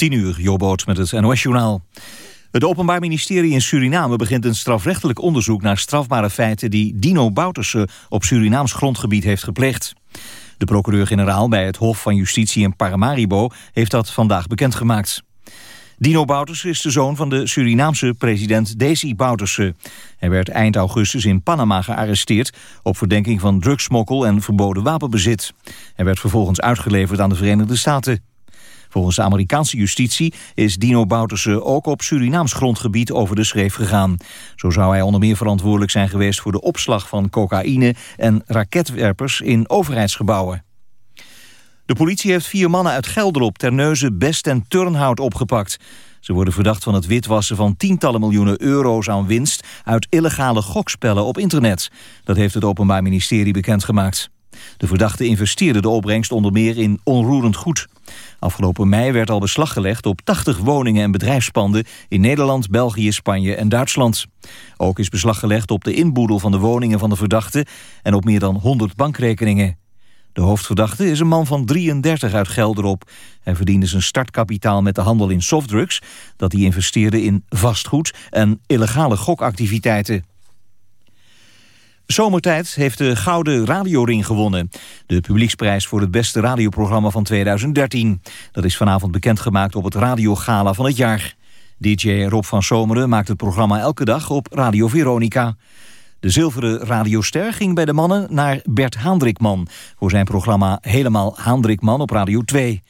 10 uur, Jobboot met het NOS-journaal. Het Openbaar Ministerie in Suriname begint een strafrechtelijk onderzoek... naar strafbare feiten die Dino Bouterse op Surinaams grondgebied heeft gepleegd. De procureur-generaal bij het Hof van Justitie in Paramaribo... heeft dat vandaag bekendgemaakt. Dino Bouterse is de zoon van de Surinaamse president Desi Bouterse. Hij werd eind augustus in Panama gearresteerd... op verdenking van drugsmokkel en verboden wapenbezit. Hij werd vervolgens uitgeleverd aan de Verenigde Staten. Volgens de Amerikaanse justitie is Dino Bouterse ook op Surinaams grondgebied over de schreef gegaan. Zo zou hij onder meer verantwoordelijk zijn geweest voor de opslag van cocaïne en raketwerpers in overheidsgebouwen. De politie heeft vier mannen uit Gelderop, Terneuzen, Best en Turnhout opgepakt. Ze worden verdacht van het witwassen van tientallen miljoenen euro's aan winst... uit illegale gokspellen op internet. Dat heeft het Openbaar Ministerie bekendgemaakt. De verdachten investeerden de opbrengst onder meer in onroerend goed. Afgelopen mei werd al beslag gelegd op 80 woningen en bedrijfspanden... in Nederland, België, Spanje en Duitsland. Ook is beslag gelegd op de inboedel van de woningen van de verdachten... en op meer dan 100 bankrekeningen. De hoofdverdachte is een man van 33 uit Gelderop. Hij verdiende zijn startkapitaal met de handel in softdrugs... dat hij investeerde in vastgoed en illegale gokactiviteiten. Zomertijd heeft de Gouden Radioring gewonnen. De publieksprijs voor het beste radioprogramma van 2013. Dat is vanavond bekendgemaakt op het radiogala van het jaar. DJ Rob van Zomeren maakt het programma elke dag op Radio Veronica. De zilveren radioster ging bij de mannen naar Bert Haandrikman... voor zijn programma Helemaal Haandrikman op Radio 2.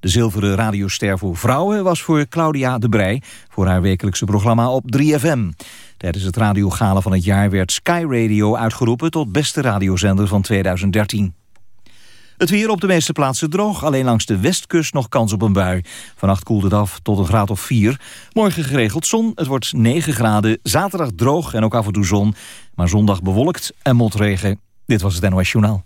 De zilveren radioster voor vrouwen was voor Claudia de Brij... voor haar wekelijkse programma op 3FM. Tijdens het radiogala van het jaar werd Sky Radio uitgeroepen... tot beste radiozender van 2013. Het weer op de meeste plaatsen droog. Alleen langs de westkust nog kans op een bui. Vannacht koelt het af tot een graad of 4. Morgen geregeld zon. Het wordt 9 graden. Zaterdag droog en ook af en toe zon. Maar zondag bewolkt en motregen. Dit was het NOS Journaal.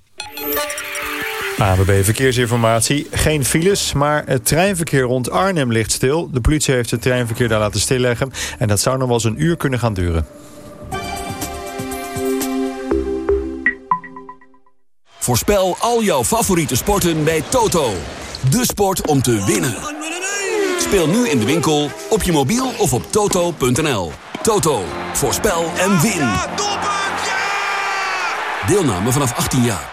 ABB Verkeersinformatie. Geen files, maar het treinverkeer rond Arnhem ligt stil. De politie heeft het treinverkeer daar laten stilleggen. En dat zou nog wel eens een uur kunnen gaan duren. Voorspel al jouw favoriete sporten bij Toto. De sport om te winnen. Speel nu in de winkel, op je mobiel of op toto.nl. Toto, voorspel en win. Deelname vanaf 18 jaar.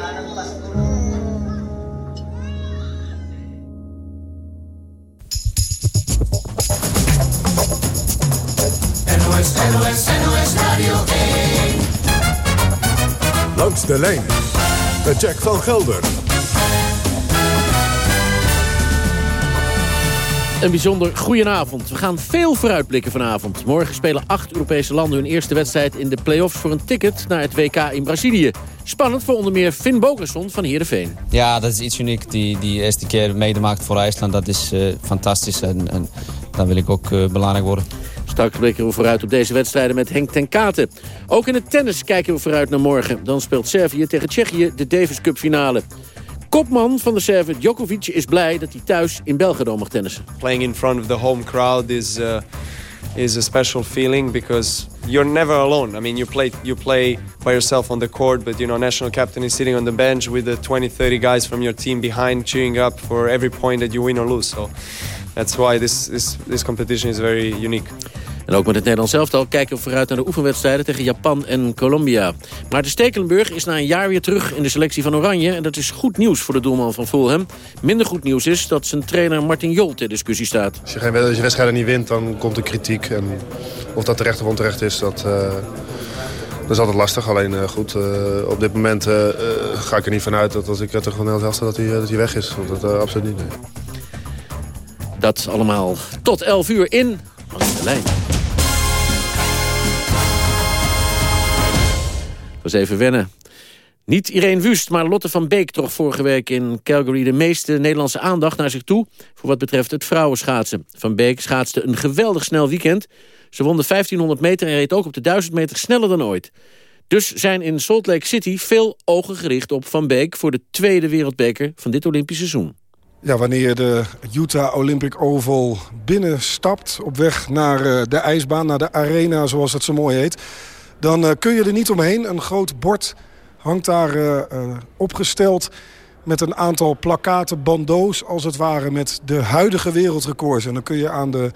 De lijn met Jack van Gelder. Een bijzonder goedenavond. We gaan veel vooruitblikken vanavond. Morgen spelen acht Europese landen hun eerste wedstrijd in de play-offs... voor een ticket naar het WK in Brazilië. Spannend voor onder meer Finn Bogerson van Heerenveen. Ja, dat is iets uniek. Die, die eerste keer medemaakt voor IJsland, dat is uh, fantastisch. En, en dan wil ik ook uh, belangrijk worden. Straks blikken we vooruit op deze wedstrijden met Henk ten Katen. Ook in het tennis kijken we vooruit naar morgen. Dan speelt Servië tegen Tsjechië de Davis Cup finale. Kopman van de Server Djokovic is blij dat hij thuis in Belgrado mag tennissen. Playing in front of the home crowd is uh, is a special feeling because you're never alone. I mean, you play you play by yourself on the court, but you know, national captain is sitting on the bench with the 20, 30 guys from your team behind cheering up for every point that you win or lose. So that's why this this, this competition is very unique. En ook met het Nederlands elftal kijken we vooruit naar de oefenwedstrijden tegen Japan en Colombia. Maar de Stekelenburg is na een jaar weer terug in de selectie van Oranje. En dat is goed nieuws voor de doelman van Fulham. Minder goed nieuws is dat zijn trainer Martin Jol ter discussie staat. Als je, geen, als je wedstrijden niet wint, dan komt er kritiek. En of dat terecht of onterecht is, dat, uh, dat is altijd lastig. Alleen uh, goed, uh, op dit moment ga ik er niet vanuit dat als ik het er gewoon heel dat hij, dat hij weg is. Want dat absoluut niet. Nee. Dat allemaal tot 11 uur in Langs de lijn. was even wennen. Niet Irene Wust, maar Lotte van Beek trok vorige week in Calgary... de meeste Nederlandse aandacht naar zich toe... voor wat betreft het vrouwenschaatsen. Van Beek schaatste een geweldig snel weekend. Ze won de 1500 meter en reed ook op de 1000 meter sneller dan ooit. Dus zijn in Salt Lake City veel ogen gericht op Van Beek... voor de tweede wereldbeker van dit Olympisch seizoen. Ja, wanneer de Utah Olympic Oval binnenstapt... op weg naar eh, de ijsbaan, naar de arena zoals het zo mooi heet... dan uh, kun je er niet omheen. Een groot bord hangt daar uh, opgesteld met een aantal plakaten, bandeaus als het ware... met de huidige wereldrecords. En dan kun je aan de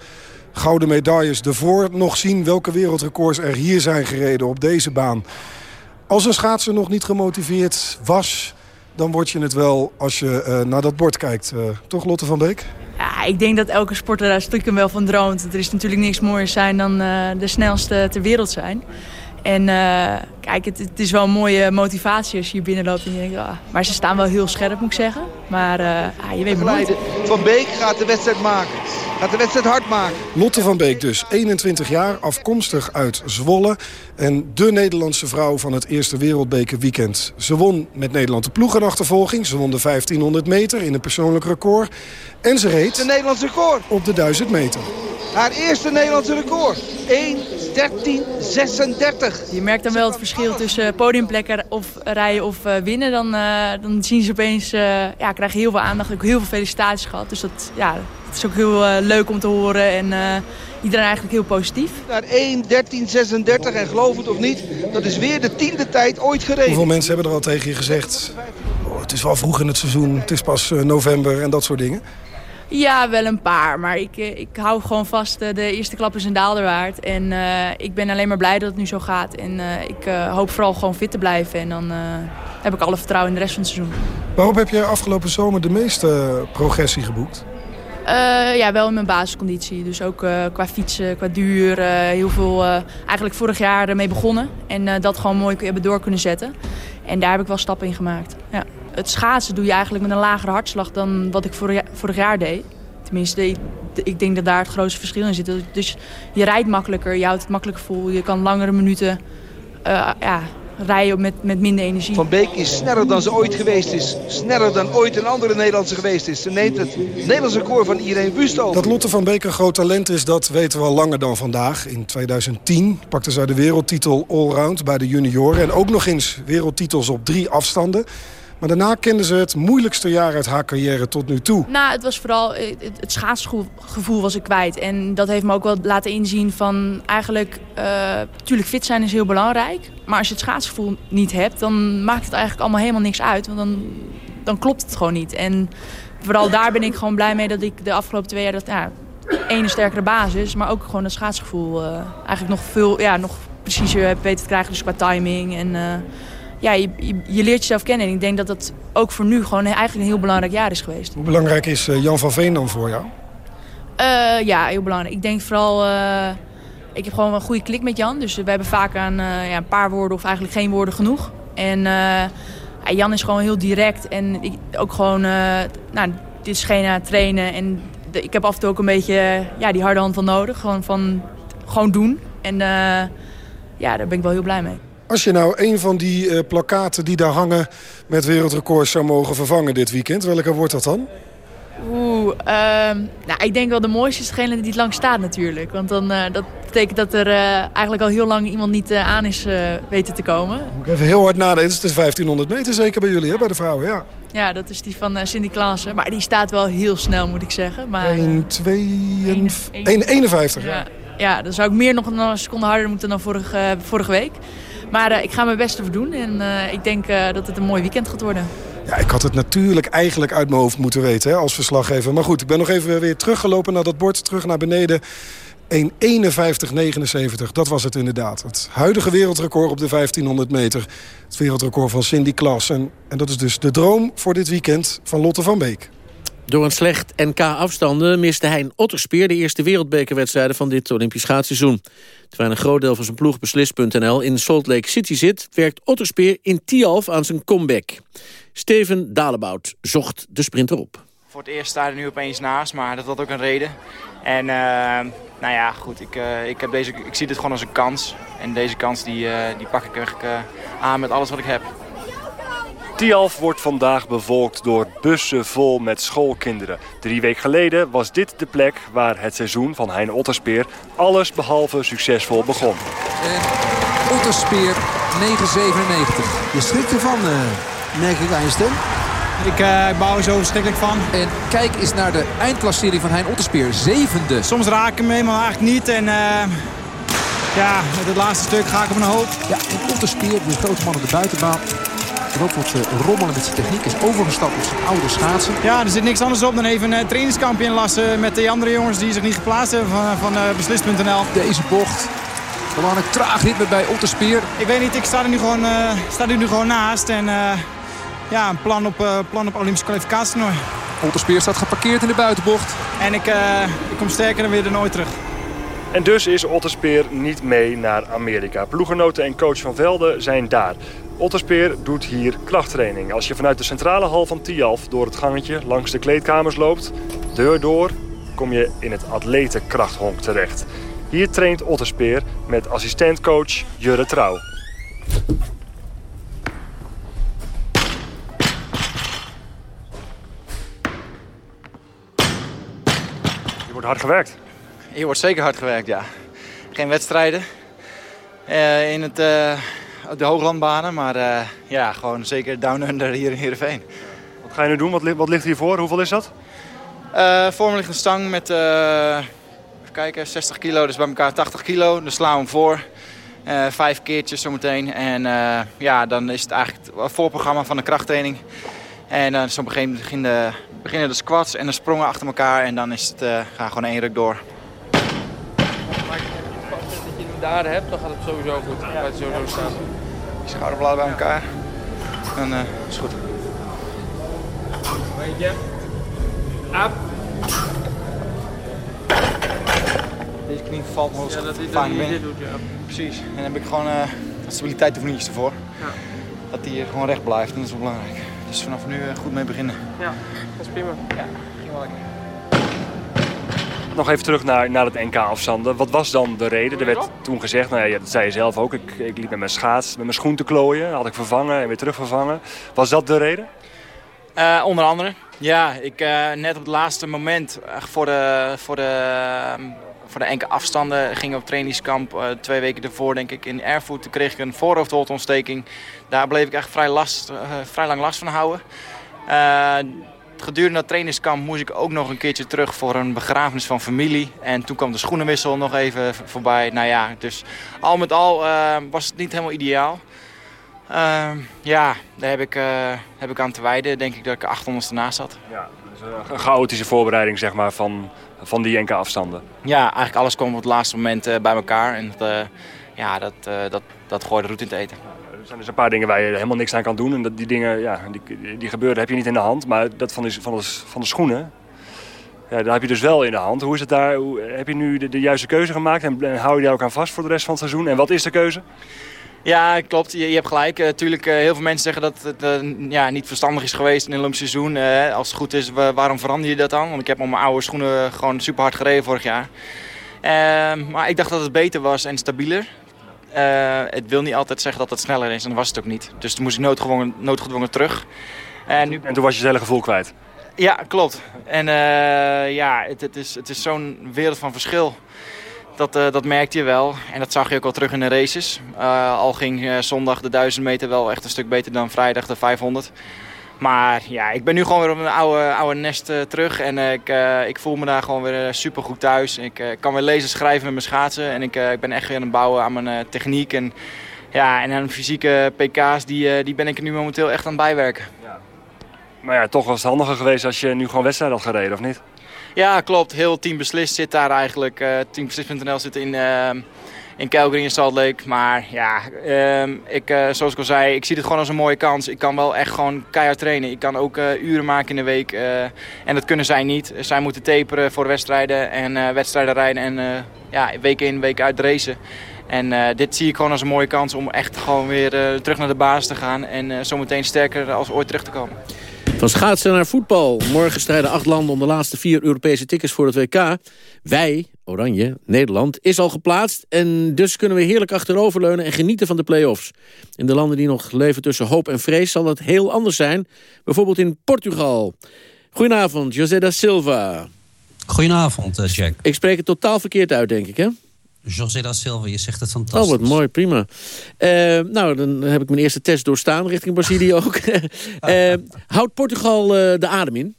gouden medailles ervoor nog zien... welke wereldrecords er hier zijn gereden op deze baan. Als een schaatser nog niet gemotiveerd was dan word je het wel als je uh, naar dat bord kijkt. Uh, toch, Lotte van Beek? Ja, ik denk dat elke sporter daar stiekem wel van droomt. Er is natuurlijk niks mooier zijn dan uh, de snelste ter wereld zijn. En kijk, het, het, is wel een mooie motivatie als je hier binnenloopt en je denkt... Ah, maar ze staan wel heel scherp, moet ik zeggen. Maar ah, je weet maar nooit. Van Beek gaat de wedstrijd maken. Gaat de wedstrijd hard maken. Lotte van Beek dus, 21 jaar, afkomstig uit Zwolle. En de Nederlandse vrouw van het eerste wereldbekerweekend. Ze won met Nederland de ploegenachtervolging. Ze won de 1500 meter in een persoonlijk record. En ze reed... De Nederlandse record. Op de 1000 meter. Haar eerste Nederlandse record. 1.13.36. Je merkt dan wel het verschil tussen podiumplekken of rijden of uh, winnen. Dan, uh, dan zien ze opeens, uh, ja, krijgen heel veel aandacht. Ik heb heel veel felicitaties gehad. Dus dat, ja, het is ook heel uh, leuk om te horen en uh, iedereen eigenlijk heel positief. Naar 1.13.36 en geloof het of niet, dat is weer de tiende tijd ooit gereden. Hoeveel mensen hebben er al tegen je gezegd, oh, het is wel vroeg in het seizoen, het is pas uh, november en dat soort dingen? Ja, wel een paar. Maar ik, ik hou gewoon vast, de eerste klap is een daalder waard. En uh, ik ben alleen maar blij dat het nu zo gaat. En uh, ik uh, hoop vooral gewoon fit te blijven. En dan heb ik alle vertrouwen in de rest van het seizoen. Waarop heb je afgelopen zomer de meeste progressie geboekt? Ja, wel in mijn basisconditie. Dus ook qua fietsen, qua duur. Heel veel, eigenlijk vorig jaar mee begonnen. En dat gewoon mooi hebben door kunnen zetten. En daar heb ik wel stappen in gemaakt. Ja. Het schaatsen doe je eigenlijk met een lagere hartslag dan wat ik vorig, vorig jaar deed. Tenminste, ik denk dat daar het grootste verschil in zit. Dus je rijdt makkelijker, je houdt het makkelijker vol. Je kan langere minuten ja, rijden met, met minder energie. Van Beek is sneller dan ze ooit geweest is. Sneller dan ooit een andere Nederlandse geweest is. Ze neemt het Nederlandse record van Irene Wust over. Dat Lotte van Beek een groot talent is, dat weten we al langer dan vandaag. In 2010 pakte zij de wereldtitel allround bij de junioren. En ook nog eens wereldtitels op drie afstanden. Maar daarna kende ze het moeilijkste jaar uit haar carrière tot nu toe. Nou, het was vooral het, het schaatsgevoel was ik kwijt. En dat heeft me ook wel laten inzien van eigenlijk... Uh, fit zijn is heel belangrijk. Maar als je het schaatsgevoel niet hebt, dan maakt het eigenlijk allemaal helemaal niks uit. Want dan, dan klopt het gewoon niet. En vooral daar ben ik gewoon blij mee dat ik de afgelopen twee jaar... Dat, ja, ene sterkere basis, maar ook gewoon het schaatsgevoel... Uh, eigenlijk nog veel, ja, nog preciezer heb weten te krijgen. Dus qua timing en... ja, je, leert jezelf kennen. En ik denk dat dat ook voor nu gewoon eigenlijk een heel belangrijk jaar is geweest. Hoe belangrijk is uh, Jan van Veen dan voor jou? Uh, ja, heel belangrijk. Ik denk vooral... Uh, ik heb gewoon een goede klik met Jan. Dus we hebben vaak aan ja, een paar woorden of eigenlijk geen woorden genoeg. En Jan is gewoon heel direct. En ik, ook gewoon... nou, dit is geen trainen. En de, ik heb af en toe ook een beetje ja, die harde hand van nodig. Gewoon van gewoon doen. En ja, daar ben ik wel heel blij mee. Als je nou een van die uh, plakaten die daar hangen met wereldrecords zou mogen vervangen dit weekend, welke wordt dat dan? Oeh, uh, nou, ik denk wel de mooiste is degene die het lang staat natuurlijk. Want dan, uh, dat betekent dat er uh, eigenlijk al heel lang iemand niet aan is weten te komen. Moet ik even heel hard nadenken. Het is 1500 meter zeker bij jullie, hè, bij de vrouwen, ja. Ja, dat is die van Cindy Klaassen. Maar die staat wel heel snel, moet ik zeggen. Maar, 1, 2, 1, 51, ja. ja. ja, dan zou ik meer nog een seconde harder moeten dan vorige, vorige week. Maar ik ga mijn best ervoor doen en ik denk dat het een mooi weekend gaat worden. Ja, ik had het natuurlijk eigenlijk uit mijn hoofd moeten weten hè, als verslaggever. Maar goed, ik ben nog even weer teruggelopen naar dat bord, terug naar beneden. 1.51.79, dat was het inderdaad. Het huidige wereldrecord op de 1500 meter. Het wereldrecord van Cindy Klaas. En, en dat is dus de droom voor dit weekend van Lotte van Beek. Door een slecht NK-afstanden miste Hein Otterspeer... de eerste wereldbekerwedstrijden van dit Olympisch schaatsseizoen. Terwijl een groot deel van zijn ploeg Beslis.nl in Salt Lake City zit... werkt Otterspeer in Tialf aan zijn comeback. Steven Dalebout zocht de sprinter op. Voor het eerst sta er nu opeens naast, maar dat had ook een reden. En uh, nou ja, goed, ik, uh, ik, heb deze, ik zie dit gewoon als een kans. En deze kans die, uh, die pak ik echt aan met alles wat ik heb. Tialf wordt vandaag bevolkt door bussen vol met schoolkinderen. Drie weken geleden was dit de plek waar het seizoen van Hein Otterspeer alles behalve succesvol begon. En Otterspeer 9,97. Je schrikt ervan, merk ik aan je stem. Ik uh, bouw er zo verschrikkelijk van. En kijk eens naar de eindklassering van Hein Otterspeer. Zevende. Soms raak ik hem helemaal eigenlijk niet. En uh, ja, met het laatste stuk ga ik op een hoop. Ja, en Otterspeer, de grote man op de buitenbaan. Er ook wat uh, rommelen met zijn techniek. Is overgestapt op zijn oude schaatsen. Ja, er zit niks anders op dan even een trainingskampje inlassen met de andere jongens die zich niet geplaatst hebben van, van Beslist.nl. Deze bocht. Gewoon een traag ritme bij Otterspeer. Ik weet niet, ik sta er nu gewoon, sta er nu gewoon naast. En ja, een plan op, uh, plan op Olympische kwalificatietoernooi. Otterspeer staat geparkeerd in de buitenbocht. En ik, uh, ik kom sterker dan weer er nooit terug. En dus is Otterspeer niet mee naar Amerika. Ploegenoten en coach van Velde zijn daar. Otterspeer doet hier krachttraining. Als je vanuit de centrale hal van Tialf door het gangetje langs de kleedkamers loopt, deur door, kom je in het atletenkrachthonk terecht. Hier traint Otterspeer met assistentcoach Jurre Trouw. hard gewerkt. Hier wordt zeker hard gewerkt, ja. Geen wedstrijden uh, in het, uh, de hooglandbanen, maar uh, ja, gewoon zeker down under hier in Heerenveen. Wat ga je nu doen? Wat, wat ligt hiervoor? Hoeveel is dat? voor me ligt een stang met, even kijken, 60 kilo, dus bij elkaar 80 kilo. Dan slaan we hem voor. vijf keertjes zometeen. En ja, dan is het eigenlijk het voorprogramma van de krachttraining. En dan zo begin, de, beginnen de squats en de sprongen achter elkaar. En dan is het, uh, ga gewoon één ruk door. Maar als je het daar hebt, dan gaat het sowieso goed. Dan gaat het sowieso staan. Je schouderbladen bij elkaar. Dan uh, is het goed. Beetje. Up. Deze knie valt me Ja, dat is je dit doet, ja. Precies. En dan heb ik gewoon uh, stabiliteitsoefeningen ervoor. Ja. Dat die gewoon recht blijft en dat is wel belangrijk. Dus vanaf nu goed mee beginnen. Ja, dat is prima. Ja, ging wel lekker. Nog even terug naar, naar het NK-afstanden. Wat was dan de reden? Er werd toen gezegd, nou ja, dat zei je zelf ook, ik, ik liep met mijn schaats, met mijn schoen te klooien. had ik vervangen en weer terugvervangen. Was dat de reden? Uh, onder andere. Ja, ik uh, net op het laatste moment voor de, voor de, voor de enkele afstanden ging op trainingskamp. Twee weken ervoor denk ik in Erfurt. Toen kreeg ik een voorhoofdholtontsteking. Daar bleef ik echt vrij, last, vrij lang last van houden. Gedurende dat trainingskamp moest ik ook nog een keertje terug voor een begrafenis van familie. En toen kwam de schoenenwissel nog even voorbij. Nou ja, dus al met al uh, was het niet helemaal ideaal. Uh, ja, daar heb ik, uh, heb ik aan te wijden. Denk ik dat ik er 800 naast zat. Ja, dus een chaotische voorbereiding zeg maar, van, van die enkele afstanden. Ja, eigenlijk alles kwam op het laatste moment bij elkaar. En dat, ja, dat, dat, dat gooide roet in te eten. Er zijn dus een paar dingen waar je helemaal niks aan kan doen. En dat, die dingen, ja, die, die gebeuren heb je niet in de hand. Maar dat van de, van van de schoenen, ja, daar heb je dus wel in de hand. Hoe is het daar? Hoe, heb je nu de, juiste keuze gemaakt? En, hou je daar ook aan vast voor de rest van het seizoen? En wat is de keuze? Ja, klopt. Je, je hebt gelijk. Natuurlijk, uh, heel veel mensen zeggen dat het uh, ja, niet verstandig is geweest in een Olympisch seizoen. als het goed is, waarom verander je dat dan? Want ik heb op mijn oude schoenen gewoon super hard gereden vorig jaar. Ehm, maar ik dacht dat het beter was en stabieler. Uh, het wil niet altijd zeggen dat het sneller is en dat was het ook niet. Dus toen moest ik noodgedwongen, noodgedwongen terug. En, nu... en toen was je zelf gevoel kwijt? Ja, klopt. En uh, ja, het, het, is, het is zo'n wereld van verschil. Dat, uh, dat merkte je wel. En dat zag je ook al terug in de races. al ging zondag de 1000 meter wel echt een stuk beter dan vrijdag de 500. Maar ja, ik ben nu gewoon weer op mijn oude, oude nest uh, terug. En uh, ik, uh, ik voel me daar gewoon weer super goed thuis. Ik kan weer lezen, schrijven met mijn schaatsen. En ik, ik ben echt weer aan het bouwen aan mijn techniek. En, ja, en aan fysieke pk's, die, die ben ik er nu momenteel echt aan het bijwerken. Ja. Maar ja, toch was het handiger geweest als je nu gewoon wedstrijd had gereden, of niet? Ja, klopt. Heel Team Beslist zit daar eigenlijk. Teambeslist.nl zit in in Calgary en Salt Lake. Maar ja, um, ik, uh, zoals ik al zei, ik zie het gewoon als een mooie kans. Ik kan wel echt gewoon keihard trainen. Ik kan ook uh, uren maken in de week. Uh, en dat kunnen zij niet. Zij moeten taperen voor wedstrijden en wedstrijden rijden en ja, week in, week uit racen. En dit zie ik gewoon als een mooie kans om echt gewoon weer terug naar de basis te gaan. En zometeen sterker als ooit terug te komen. Van schaatsen naar voetbal. Morgen strijden acht landen om de laatste vier Europese tickets voor het WK. Wij, Oranje, Nederland, is al geplaatst. En dus kunnen we heerlijk achteroverleunen en genieten van de play-offs. In de landen die nog leven tussen hoop en vrees zal het heel anders zijn. Bijvoorbeeld in Portugal. Goedenavond, José da Silva. Goedenavond, eh, Jack. Ik spreek het totaal verkeerd uit, denk ik, hè? José da Silva, je zegt het fantastisch. Oh, wat mooi, prima. Uh, nou, dan heb ik mijn eerste test doorstaan richting Brazilië ook. uh, houdt Portugal uh, de adem in?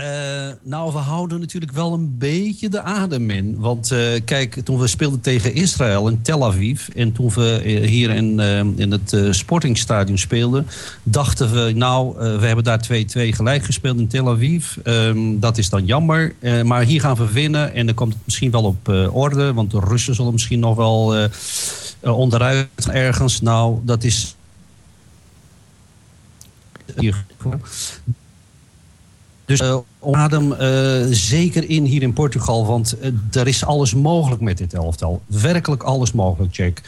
Uh, nou, we houden natuurlijk wel een beetje de adem in. Want uh, kijk, toen we speelden tegen Israël in Tel Aviv... en toen we hier in, in het sportingstadion speelden... dachten we, nou, we hebben daar 2-2 gelijk gespeeld in Tel Aviv. Um, dat is dan jammer. maar hier gaan we winnen en dan komt het misschien wel op orde... want de Russen zullen misschien nog wel onderuit ergens. Nou, dat is... Hier dus uh, zeker in hier in Portugal. Want uh, er is alles mogelijk met dit elftal. Werkelijk alles mogelijk, Jack.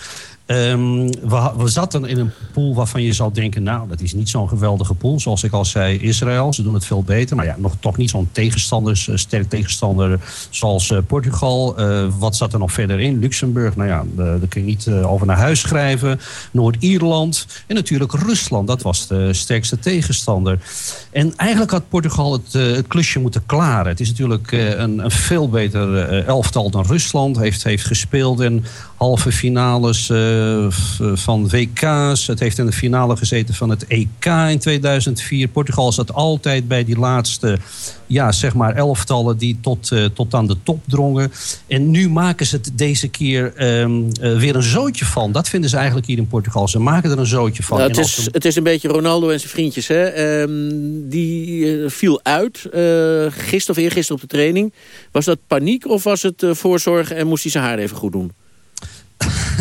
Um, we, we, zaten in een pool waarvan je zou denken... nou, dat is niet zo'n geweldige pool. Zoals ik al zei, Israël, ze doen het veel beter. Maar ja, nog toch niet zo'n tegenstander, uh, sterk tegenstander zoals uh, Portugal. Uh, wat zat er nog verder in? Luxemburg, nou ja, daar kun je niet over naar huis schrijven. Noord-Ierland en natuurlijk Rusland. Dat was de sterkste tegenstander. En eigenlijk had Portugal het, het klusje moeten klaren. Het is natuurlijk een, een, veel beter elftal dan Rusland. Heeft, heeft gespeeld en halve finales uh, van WK's. Het heeft in de finale gezeten van het EK in 2004. Portugal zat altijd bij die laatste ja, zeg maar elftallen die tot, uh, tot aan de top drongen. En nu maken ze het deze keer um, uh, weer een zootje van. Dat vinden ze eigenlijk hier in Portugal. Ze maken er een zootje van. Nou, het, is, ze... het is een beetje Ronaldo en zijn vriendjes. Hè? Um, die viel uit gisteren of eergisteren op de training. Was dat paniek of was het voorzorgen en moest hij zijn haar even goed doen?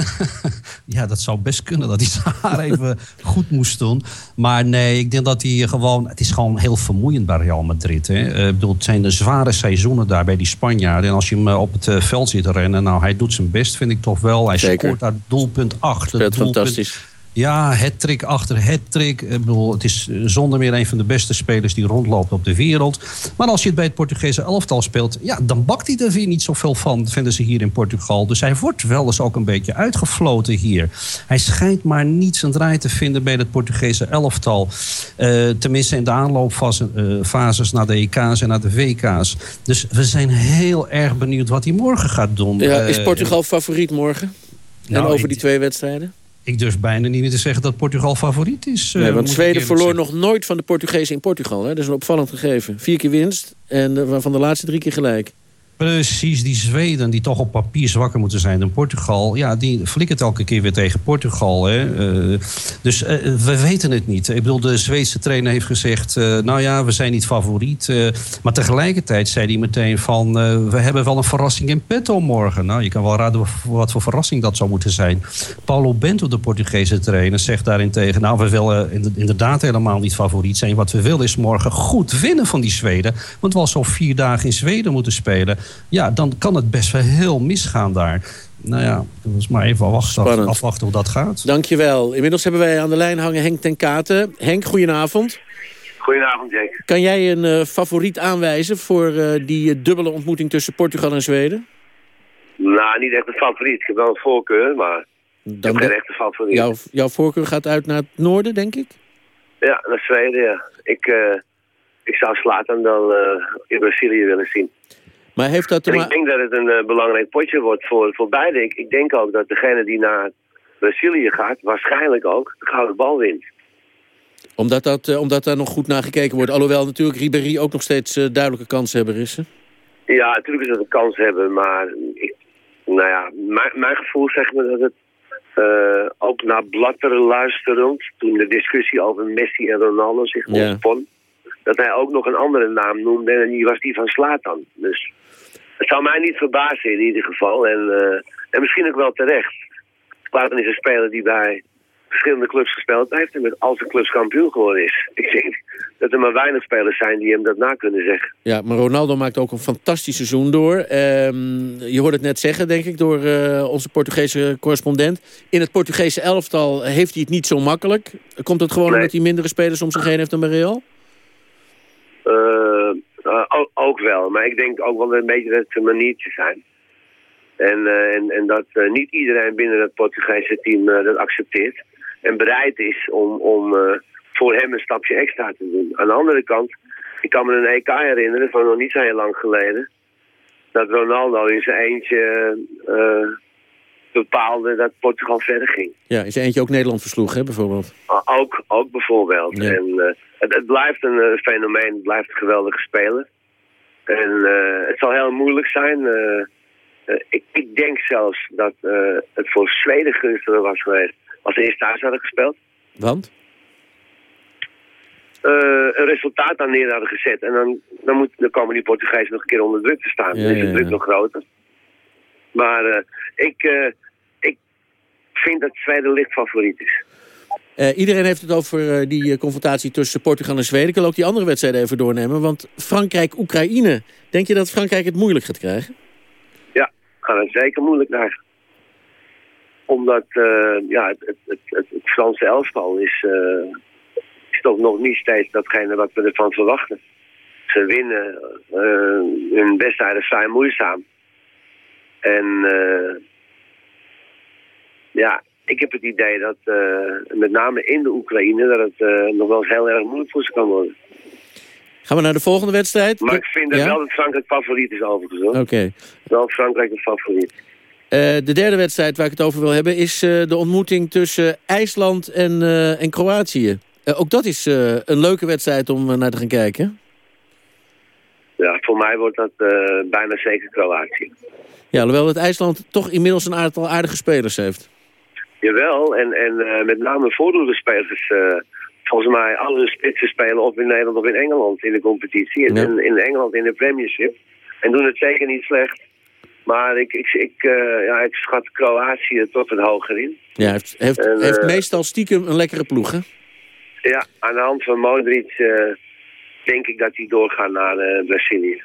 ja, dat zou best kunnen dat hij zijn haar even goed moest doen. Maar nee, ik denk dat hij gewoon... Het is gewoon heel vermoeiend bij Real Madrid. Hè. Uh, bedoel, het zijn de zware seizoenen daar bij die Spanjaarden. En als je hem op het uh, veld ziet rennen... Nou, hij doet zijn best, vind ik toch wel. Hij Zeker. scoort daar doelpunt 8. Doelpunt, fantastisch. Ja, het-trick achter het-trick. Ik bedoel, het is zonder meer een van de beste spelers die rondloopt op de wereld. Maar als je het bij het Portugese elftal speelt... ja, dan bakt hij er weer niet zoveel van, vinden ze hier in Portugal. Dus hij wordt wel eens ook een beetje uitgefloten hier. Hij schijnt maar niet zijn draai te vinden bij het Portugese elftal. Uh, tenminste in de aanloopfases uh, naar de EK's en naar de WK's. Dus we zijn heel erg benieuwd wat hij morgen gaat doen. Ja, is Portugal favoriet morgen? Nou, en over die twee wedstrijden? Ik durf bijna niet meer te zeggen dat Portugal favoriet is. Nee, want Zweden verloor nog nooit van de Portugezen in Portugal. Hè? Dat is een opvallend gegeven. Vier keer winst en van de laatste drie keer gelijk. Precies, die Zweden die toch op papier zwakker moeten zijn dan Portugal. Ja, die flikkert elke keer weer tegen Portugal. Hè. Uh, dus uh, we weten het niet. Ik bedoel, de Zweedse trainer heeft gezegd... Uh, nou ja, we zijn niet favoriet. maar tegelijkertijd zei hij meteen van... we hebben wel een verrassing in petto morgen. Nou, je kan wel raden wat voor verrassing dat zou moeten zijn. Paulo Bento, de Portugese trainer, zegt daarentegen... nou, we willen inderdaad helemaal niet favoriet zijn. Wat we willen is morgen goed winnen van die Zweden. Want we al zo vier dagen in Zweden moeten spelen ja, dan kan het best wel heel misgaan daar. Nou ja, dus maar even afwachten, afwachten hoe dat gaat. Dankjewel. Inmiddels hebben wij aan de lijn hangen Henk ten Katen. Henk, goedenavond. Goedenavond, Jake. Kan jij een uh, favoriet aanwijzen voor uh, die uh, dubbele ontmoeting tussen Portugal en Zweden? Nou, niet echt een favoriet. Ik heb wel een voorkeur, maar Dan ik heb geen echte favoriet. Jouw, jouw voorkeur gaat uit naar het noorden, denk ik? Ja, naar Zweden, ja. Ik, ik zou Slatan dan in Brazilië willen zien. Maar heeft dat Ik denk dat het een uh, belangrijk potje wordt voor, voor beide. Ik, ik denk ook dat degene die naar Brazilië gaat, waarschijnlijk ook de gouden bal wint. Omdat, dat, uh, omdat daar nog goed naar gekeken wordt. Alhoewel natuurlijk Ribéry ook nog steeds uh, duidelijke kanshebber is. Hè? Ja, natuurlijk is dat een kans hebben. Maar ik, nou ja, mijn, mijn gevoel zegt me dat het uh, ook naar Blatter luisterend... toen de discussie over Messi en Ronaldo zich ontspon... dat hij ook nog een andere naam noemde en die was die van Slatan. Dus het zou mij niet verbazen in ieder geval. En, en misschien ook wel terecht. Slatan is een speler die bij verschillende clubs gespeeld heeft... en met al zijn clubs kampioen geworden is. Ik denk dat er maar weinig spelers zijn die hem dat na kunnen zeggen. Ja, maar Ronaldo maakt ook een fantastisch seizoen door. Um, je hoorde het net zeggen, denk ik, door uh, onze Portugese correspondent. In het Portugese elftal heeft hij het niet zo makkelijk. Komt het gewoon nee. omdat hij mindere spelers om zich heen heeft dan bij Real? Uh, uh, ook, wel, maar ik denk ook wel een beetje dat het een maniertje zijn. En, en, en dat niet iedereen binnen het Portugese team dat accepteert. En bereid is om, om voor hem een stapje extra te doen. Aan de andere kant, ik kan me een EK herinneren van nog niet zo heel lang geleden. Dat Ronaldo in zijn eentje bepaalde dat Portugal verder ging. Ja, zijn eentje ook Nederland versloeg, hè, bijvoorbeeld? Ook, ook bijvoorbeeld. Ja. En, uh, het, het, blijft een uh, fenomeen, het blijft een geweldige speler. En het zal heel moeilijk zijn. Ik, ik, denk zelfs dat het voor Zweden gunstiger was geweest als ze eerst thuis hadden gespeeld. Want? Een resultaat aan neer hadden gezet. En dan, dan, moet, dan komen die Portugezen nog een keer onder druk te staan. Ja, dan is de druk ja. nog groter. Maar uh, ik, uh, ik vind dat Zweden licht favoriet is. iedereen heeft het over die confrontatie tussen Portugal en Zweden. Ik wil ook die andere wedstrijden even doornemen. Want Frankrijk-Oekraïne. Denk je dat Frankrijk het moeilijk gaat krijgen? Ja, gaat het zeker moeilijk krijgen. Omdat ja, het, het, het, het, Franse elftal is is toch nog niet steeds datgene wat we ervan verwachten. Ze winnen hun wedstrijden vrij moeizaam. En uh, ja, ik heb het idee dat uh, met name in de Oekraïne... dat het nog wel eens heel erg moeilijk voor ze kan worden. Gaan we naar de volgende wedstrijd? Maar ik vind ja? wel dat Frankrijk favoriet is overigens. Oké. Okay. Wel Frankrijk een favoriet. Uh, de derde wedstrijd waar ik het over wil hebben... is uh, de ontmoeting tussen IJsland en, uh, en Kroatië. Ook dat is een leuke wedstrijd om naar te gaan kijken. Ja, voor mij wordt dat bijna zeker Kroatië. Ja, hoewel het IJsland toch inmiddels een aantal aardige spelers heeft. Jawel, en, en met name voordoelerspelers. volgens mij alle spitsen spelen of in Nederland of in Engeland in de competitie. En ja. in, in Engeland in de Premiership. En doen het zeker niet slecht. Maar ik, ik, ik, ja, ik schat Kroatië tot het hoger in. Ja, heeft, heeft, en, heeft meestal stiekem een lekkere ploeg, hè? Ja, aan de hand van Modric denk ik dat hij doorgaat naar Brazilië.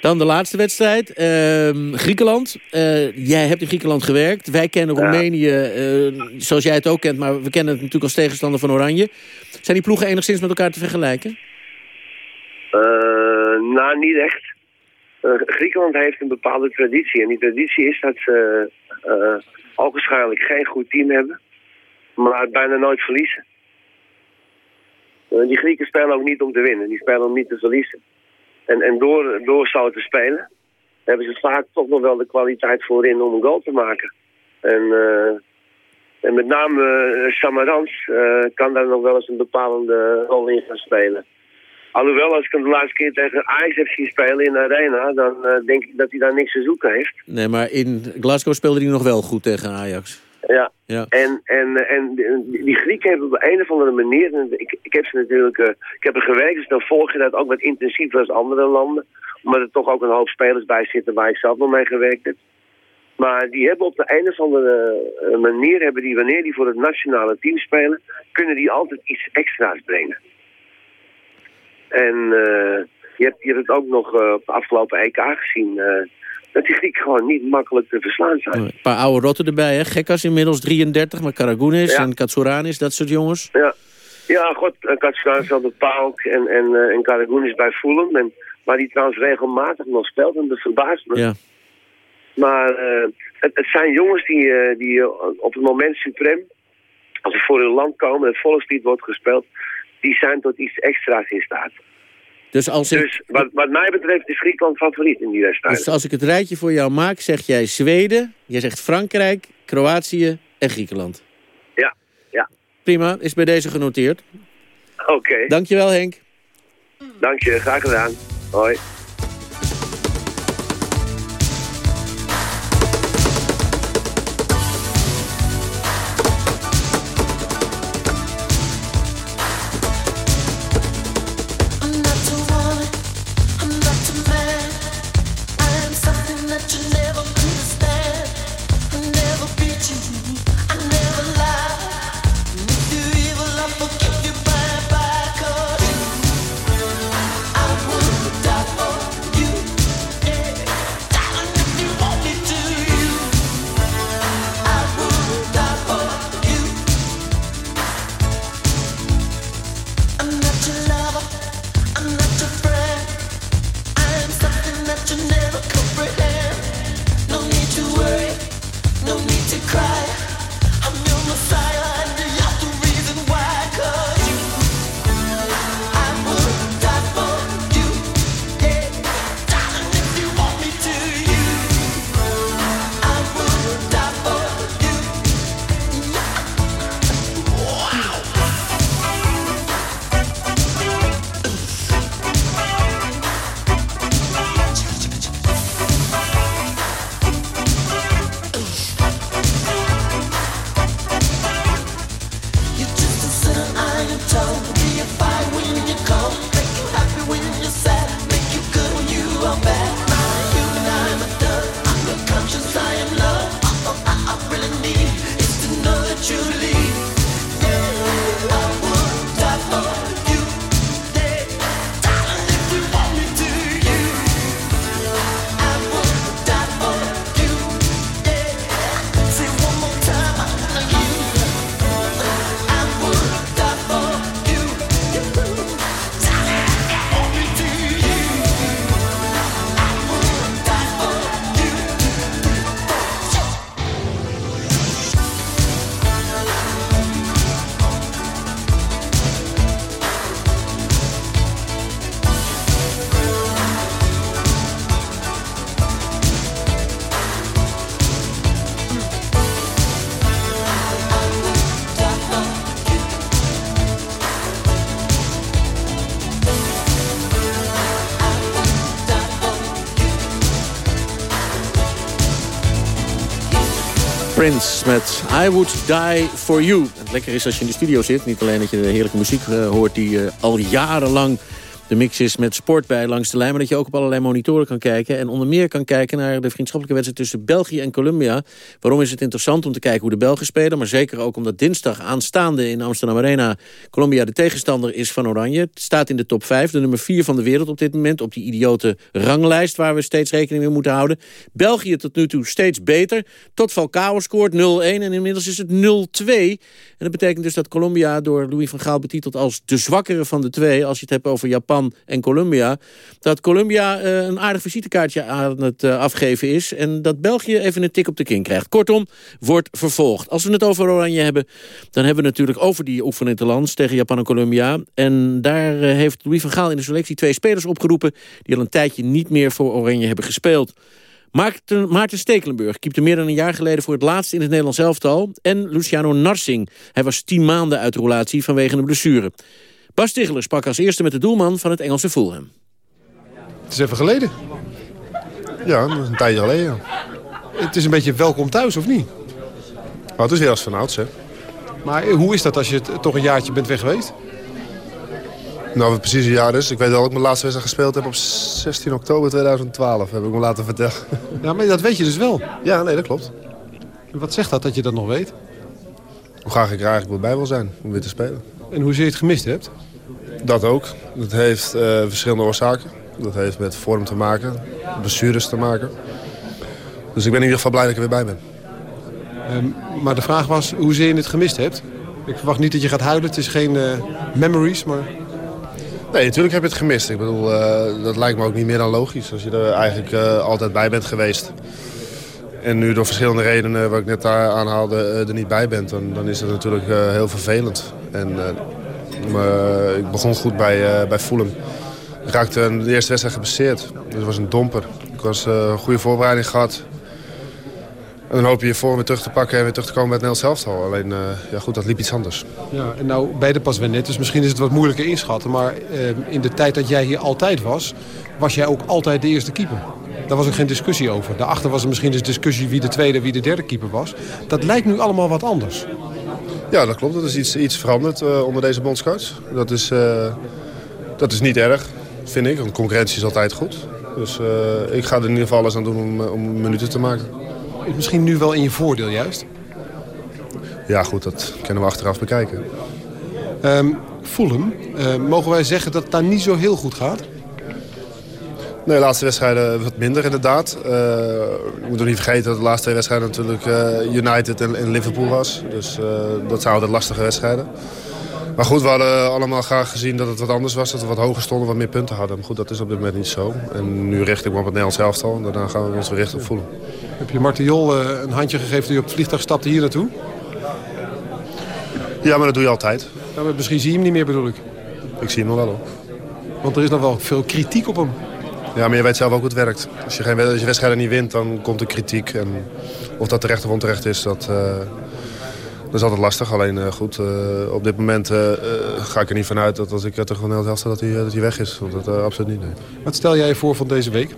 Dan de laatste wedstrijd. Uh, Griekenland. Uh, jij hebt in Griekenland gewerkt. Wij kennen ja. Roemenië, zoals jij het ook kent... maar we kennen het natuurlijk als tegenstander van Oranje. Zijn die ploegen enigszins met elkaar te vergelijken? nou, niet echt. Griekenland heeft een bepaalde traditie. En die traditie is dat ze ook waarschijnlijk geen goed team hebben... maar bijna nooit verliezen. Die Grieken spelen ook niet om te winnen. Die spelen om niet te verliezen. En, en door, door zo te spelen hebben ze vaak toch nog wel de kwaliteit voorin om een goal te maken. En, uh, en met name uh, Samarans kan daar nog wel eens een bepalende rol in gaan spelen. Alhoewel, als ik hem de laatste keer tegen Ajax heb zien spelen in de arena... dan denk ik dat hij daar niks te zoeken heeft. Nee, maar in Glasgow speelde hij nog wel goed tegen Ajax. Ja, ja. En, en, en die Grieken hebben op een of andere manier... Ik, ik heb ze natuurlijk... Uh, ik heb er gewerkt, dus dan volg je dat ook wat intensiever als andere landen. Omdat er toch ook een hoop spelers bij zitten waar ik zelf nog mee gewerkt heb. Maar die hebben op de een of andere manier... hebben die wanneer die voor het nationale team spelen... kunnen die altijd iets extra's brengen. En uh, je, hebt, je hebt het ook nog uh, op de afgelopen EK gezien dat die Grieken gewoon niet makkelijk te verslaan zijn. Een paar oude rotten erbij, hè? Gekkas inmiddels 33, maar Karagounis ja. en Katsouranis, dat soort jongens. Ja, ja god, Katsouranis had de Pauk en, en, uh, en Karagounis bij Fulham. En, waar die trouwens regelmatig nog speelt, en dat verbaast me. Ja. Maar uh, het, het, zijn jongens die, uh, die op het moment suprem, als ze voor hun land komen, het volle speed wordt gespeeld, die zijn tot iets extra's in staat. Dus, als ik... dus wat, wat, mij betreft is Griekenland favoriet in die wedstrijd. Dus als ik het rijtje voor jou maak, zeg jij Zweden, jij zegt Frankrijk, Kroatië en Griekenland. Ja, ja. Prima, is bij deze genoteerd. Oké. Dankjewel Henk. Dank je, graag gedaan. Hoi. Met I Would Die For You. Het lekker is als je in de studio zit. Niet alleen dat je de heerlijke muziek eh, hoort die eh, al jarenlang de mix is met sport bij langs de lijn... maar dat je ook op allerlei monitoren kan kijken... en onder meer kan kijken naar de vriendschappelijke wedstrijd tussen België en Colombia. Waarom is het interessant om te kijken hoe de Belgen spelen... maar zeker ook omdat dinsdag aanstaande in Amsterdam Arena... Colombia de tegenstander is van Oranje. Het staat in de top 5, de nummer 4 van de wereld op dit moment... op die idiote ranglijst waar we steeds rekening mee moeten houden. België tot nu toe steeds beter. Tot Falcao scoort 0-1 en inmiddels is het 0-2. En dat betekent dus dat Colombia door Louis van Gaal betiteld als de zwakkere van de twee... als je het hebt over Japan en Colombia... dat Colombia eh, een aardig visitekaartje aan het eh, afgeven is... en dat België even een tik op de kin krijgt. Kortom, wordt vervolgd. Als we het over Oranje hebben, dan hebben we natuurlijk over die oefeninterlands... tegen Japan en Colombia. En daar eh, heeft Louis van Gaal in de selectie twee spelers opgeroepen... die al een tijdje niet meer voor Oranje hebben gespeeld. Maarten, Maarten Stekelenburg keepte meer dan een jaar geleden voor het laatst in het Nederlands elftal. En Luciano Narsing. Hij was tien maanden uit de roulatie vanwege een blessure. Bas Ticheler sprak als eerste met de doelman van het Engelse Fulham. Het is even geleden. Ja, dat is een tijdje geleden. ja. Het is een beetje welkom thuis, of niet? Maar het is weer als van ouds, hè. Maar hoe is dat als je toch een jaartje bent weg geweest? Nou, wat precies een jaar is. Ik weet wel dat ik mijn laatste wedstrijd gespeeld heb op 16 oktober 2012. Heb ik me laten vertellen. Ja, maar dat weet je dus wel. Ja, nee, dat klopt. Wat zegt dat, dat je dat nog weet? Hoe graag ik er eigenlijk bij wil zijn om weer te spelen. En hoezeer je het gemist hebt? Dat ook. Dat heeft eh, verschillende oorzaken. Dat heeft met vorm te maken, blessures te maken. Dus ik ben in ieder geval blij dat ik er weer bij ben. Ehm, maar de vraag was hoezeer je het gemist hebt. Ik verwacht niet dat je gaat huilen. Het is geen eh, memories, maar... Nee, natuurlijk heb je het gemist. Ik bedoel, eh, dat lijkt me ook niet meer dan logisch. Als je er eigenlijk altijd bij bent geweest. En nu door verschillende redenen, wat ik net daar aanhaalde, er niet bij bent. Dan, dan is dat natuurlijk heel vervelend. En, ik begon goed bij, uh, bij Fulham. Ik raakte de eerste wedstrijd geblesseerd. Dus het was een domper. Ik was eh, een goede voorbereiding gehad. En dan hoop je je vorm weer terug te pakken en weer terug te komen het Nederlands elftal. Alleen, ja goed, dat liep iets anders. Ja, en nou, beide pas weer net, dus misschien is het wat moeilijker inschatten. Maar in de tijd dat jij hier altijd was, was jij ook altijd de eerste keeper. Daar was ook geen discussie over. Daarachter was er misschien dus discussie wie de tweede, wie de derde keeper was. Dat lijkt nu allemaal wat anders. Ja, dat klopt. Dat is iets, iets veranderd uh, onder deze bondscoach. Dat is, dat is niet erg, vind ik. Want concurrentie is altijd goed. Dus ik ga er in ieder geval alles aan doen om, om minuten te maken is misschien nu wel in je voordeel juist? Ja goed, dat kunnen we achteraf bekijken. Um, Fulham, mogen wij zeggen dat het daar niet zo heel goed gaat? Nee, de laatste wedstrijden wat minder inderdaad. Uh, we moeten niet vergeten dat de laatste twee wedstrijden natuurlijk uh, United en, en, Liverpool was. Dus uh, dat zijn altijd lastige wedstrijden. Maar goed, we hadden allemaal graag gezien dat het wat anders was. Dat we wat hoger stonden, wat meer punten hadden. Maar goed, dat is op dit moment niet zo. En nu richt ik me op het Nederlands elftal. En daarna gaan we ons weer richten op voelen. Heb je Martin Jol een handje gegeven toen je op het vliegtuig stapte hier naartoe? Ja, maar dat doe je altijd. Ja, maar misschien zie je hem niet meer, bedoel ik. Ik zie hem nog wel, hoor. Want er is nog wel veel kritiek op hem. Ja, maar je weet zelf ook hoe het werkt. Als je, geen, als je wedstrijden niet wint, dan komt er kritiek. En of dat terecht of onterecht is, dat... Uh, dat is altijd lastig. Alleen uh, goed, uh, op dit moment ga ik er niet vanuit dat als ik er gewoon heel helft dat hij, dat hij weg is. Want dat absoluut niet. Nee. Wat stel jij voor van deze week?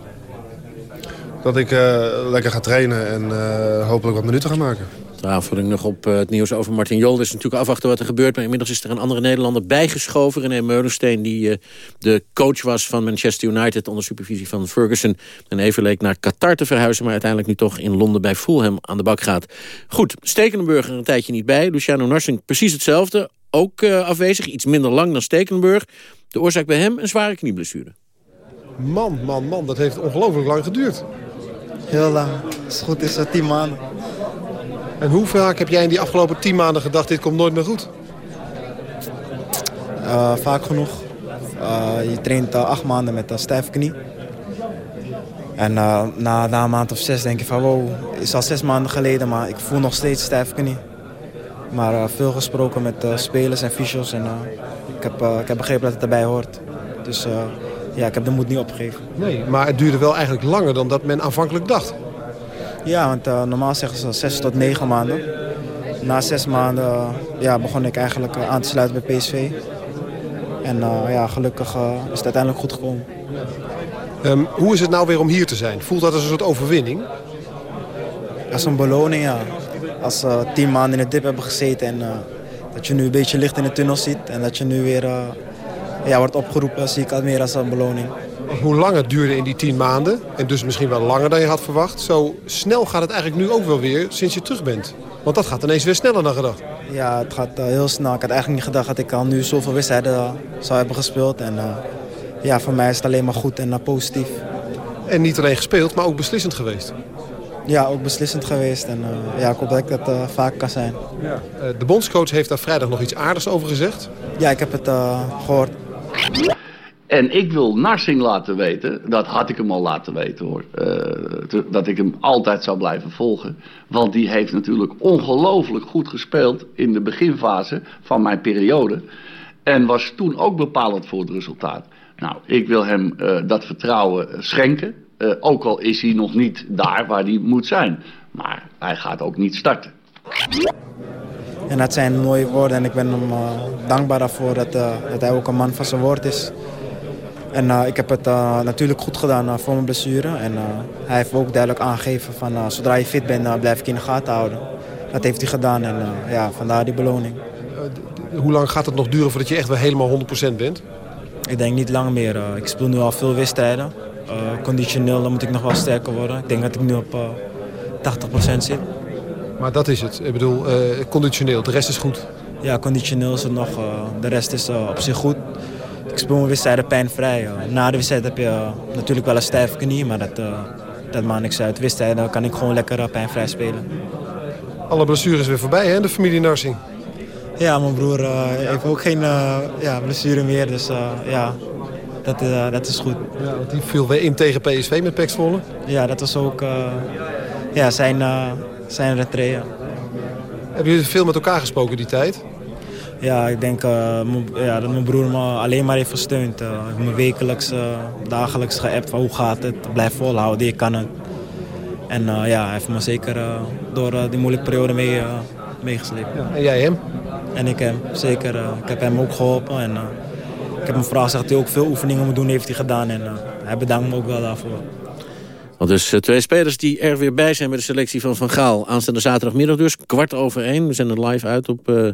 Dat ik lekker ga trainen en hopelijk wat minuten ga maken. De aanvulling nog op het nieuws over Martin Jol. is natuurlijk afwachten wat er gebeurt. Maar inmiddels is er een andere Nederlander bijgeschoven. René Meulensteen, die uh, de coach was van Manchester United... onder supervisie van Ferguson. En even leek naar Qatar te verhuizen... maar uiteindelijk nu toch in Londen bij Fulham aan de bak gaat. Goed, Stekelenburg er een tijdje niet bij. Luciano Narsing precies hetzelfde. Ook uh, afwezig, iets minder lang dan Stekelenburg. De oorzaak bij hem een zware knieblessure. Man, man, man, dat heeft ongelooflijk lang geduurd. Heel lang. Als het goed is, uh, tien maanden. En hoe vaak heb jij in die afgelopen tien maanden gedacht... dit komt nooit meer goed? Uh, vaak genoeg. Uh, je traint uh, acht maanden met een stijve knie. En na, na een maand of zes denk je van... wow, het is al zes maanden geleden, maar ik voel nog steeds stijve knie. Maar veel gesproken met spelers en fysio's. En ik, heb, ik heb begrepen dat het erbij hoort. Dus ja, ik heb de moed niet opgegeven. Nee, maar het duurde wel eigenlijk langer dan dat men aanvankelijk dacht. Ja, want uh, normaal zeggen ze zes tot negen maanden. Na zes maanden uh, ja, begon ik eigenlijk uh, aan te sluiten bij PSV. En ja, gelukkig is het uiteindelijk goed gekomen. Um, hoe is het nou weer om hier te zijn? Voelt dat als een soort overwinning? Als een beloning, ja. Als we tien maanden in de dip hebben gezeten en dat je nu een beetje licht in de tunnel ziet... en dat je nu weer ja, wordt opgeroepen, zie ik het meer als een beloning hoe lang het duurde in die tien maanden... en dus misschien wel langer dan je had verwacht... zo snel gaat het eigenlijk nu ook wel weer sinds je terug bent. Want dat gaat ineens weer sneller dan gedacht. Ja, het gaat uh, heel snel. Ik had eigenlijk niet gedacht dat ik al nu zoveel wedstrijden uh, zou hebben gespeeld. En uh, ja, voor mij is het alleen maar goed en positief. En niet alleen gespeeld, maar ook beslissend geweest. Ja, ook beslissend geweest. En ja, ik hoop dat ik dat vaak kan zijn. Ja. de bondscoach heeft daar vrijdag nog iets aardigs over gezegd. Ja, ik heb het gehoord. En ik wil Narsing laten weten, dat had ik hem al laten weten hoor, uh, dat ik hem altijd zou blijven volgen. Want die heeft natuurlijk ongelooflijk goed gespeeld in de beginfase van mijn periode. En was toen ook bepalend voor het resultaat. Nou, ik wil hem uh, dat vertrouwen schenken. Uh, ook al is hij nog niet daar waar hij moet zijn. Maar hij gaat ook niet starten. En dat zijn mooie woorden en ik ben hem dankbaar daarvoor dat, dat hij ook een man van zijn woord is. En uh, ik heb het uh, natuurlijk goed gedaan uh, voor mijn blessure. En hij heeft ook duidelijk aangegeven van zodra je fit bent, blijf ik in de gaten houden. Dat heeft hij gedaan en ja, vandaar die beloning. hoe lang gaat het nog duren voordat je echt wel helemaal 100% bent? Ik denk niet lang meer. ik speel nu al veel wedstrijden. conditioneel dan moet ik nog wel sterker worden. Ik denk dat ik nu op 80% zit. Maar dat is het. Ik bedoel, conditioneel. De rest is goed. Ja, conditioneel is het nog. de rest is op zich goed. Mijn wedstrijden pijnvrij. Na de wedstrijd heb je natuurlijk wel een stijve knie, maar dat, uh, dat maakt niks uit. Wedstrijden kan ik gewoon lekker pijnvrij spelen. Alle blessures weer voorbij, hè, de familie Narsing? Ja, mijn broer heeft ook geen ja, blessure meer, dus ja, dat, dat is goed. Ja, want die viel weer in tegen PSV met Pek Zwolle? Ja, dat was ook ja, zijn, zijn retraite. Hebben jullie veel met elkaar gesproken die tijd? Ja, ik denk uh, ja, dat mijn broer me alleen maar heeft gesteund. Uh, ik me wekelijks, uh, dagelijks geappt van hoe gaat het, blijf volhouden, je kan het. En eh, ja, hij heeft me zeker eh, door eh, die moeilijke periode mee, eh, meegesleept. En jij hem? En ik hem, zeker. eh, ik heb hem ook geholpen. En, eh, ik heb hem gevraagd dat hij ook veel oefeningen moet doen, heeft hij gedaan. En eh, hij bedankt me ook wel daarvoor. Want dus eh, twee spelers die er weer bij zijn met de selectie van Van Gaal. Aanstaande zaterdagmiddag dus, kwart over één. We zenden live uit op eh,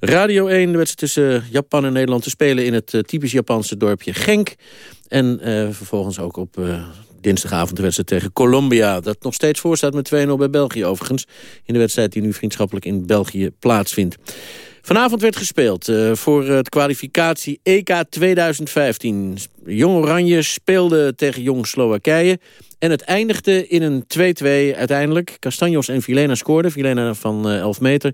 Radio 1. De wedstrijd tussen Japan en Nederland te spelen in het eh, typisch Japanse dorpje Genk. En eh, vervolgens ook op eh, dinsdagavond de wedstrijd tegen Colombia. Dat nog steeds voorstaat met 2-0 bij België overigens. In de wedstrijd die nu vriendschappelijk in België plaatsvindt. Vanavond werd gespeeld eh, voor eh, de kwalificatie EK 2015. Jong Oranje speelde tegen Jong Slowakije. En het eindigde in een 2-2 uiteindelijk. Castanjos en Vilena scoorden. Vilena van eh, 11 meter.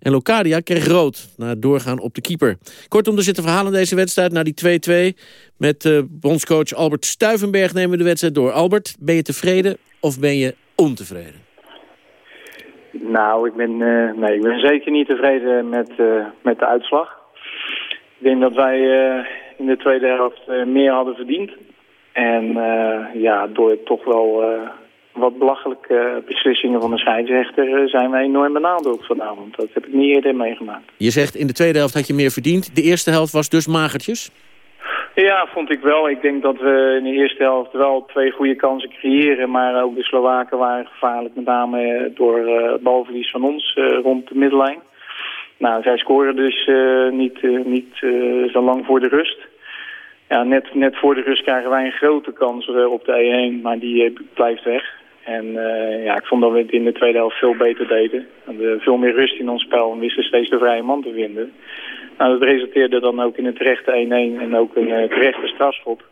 En Locadia kreeg rood na het doorgaan op de keeper. Kortom, er zitten verhalen in deze wedstrijd na die 2-2. Met eh, bondscoach Albert Stuivenberg nemen we de wedstrijd door. Albert, ben je tevreden of ben je ontevreden? Nou, ik ben, eh, nee, ik ben zeker niet tevreden met, eh, met de uitslag. Ik denk dat wij eh, in de tweede helft eh, meer hadden verdiend. En eh, ja, door toch wel eh, wat belachelijke beslissingen van de scheidsrechter eh, zijn wij enorm benadeeld vanavond. Dat heb ik niet eerder meegemaakt. Je zegt in de tweede helft had je meer verdiend. De eerste helft was dus magertjes. Ja, vond ik wel. Ik denk dat we in de eerste helft wel twee goede kansen creëren. Maar ook de Slowaken waren gevaarlijk, met name eh, door eh, het balverlies van ons eh, rond de middenlijn. Nou, zij scoren dus eh, niet, eh, niet eh, zo lang voor de rust. Ja, net, net voor de rust krijgen wij een grote kans eh, op de 1-1, maar die eh, blijft weg. En eh, ja, ik vond dat we het in de tweede helft veel beter deden. We hadden veel meer rust in ons spel en wisten steeds de vrije man te vinden. Nou, dat resulteerde dan ook in een terechte 1-1 en ook een terechte strafschop.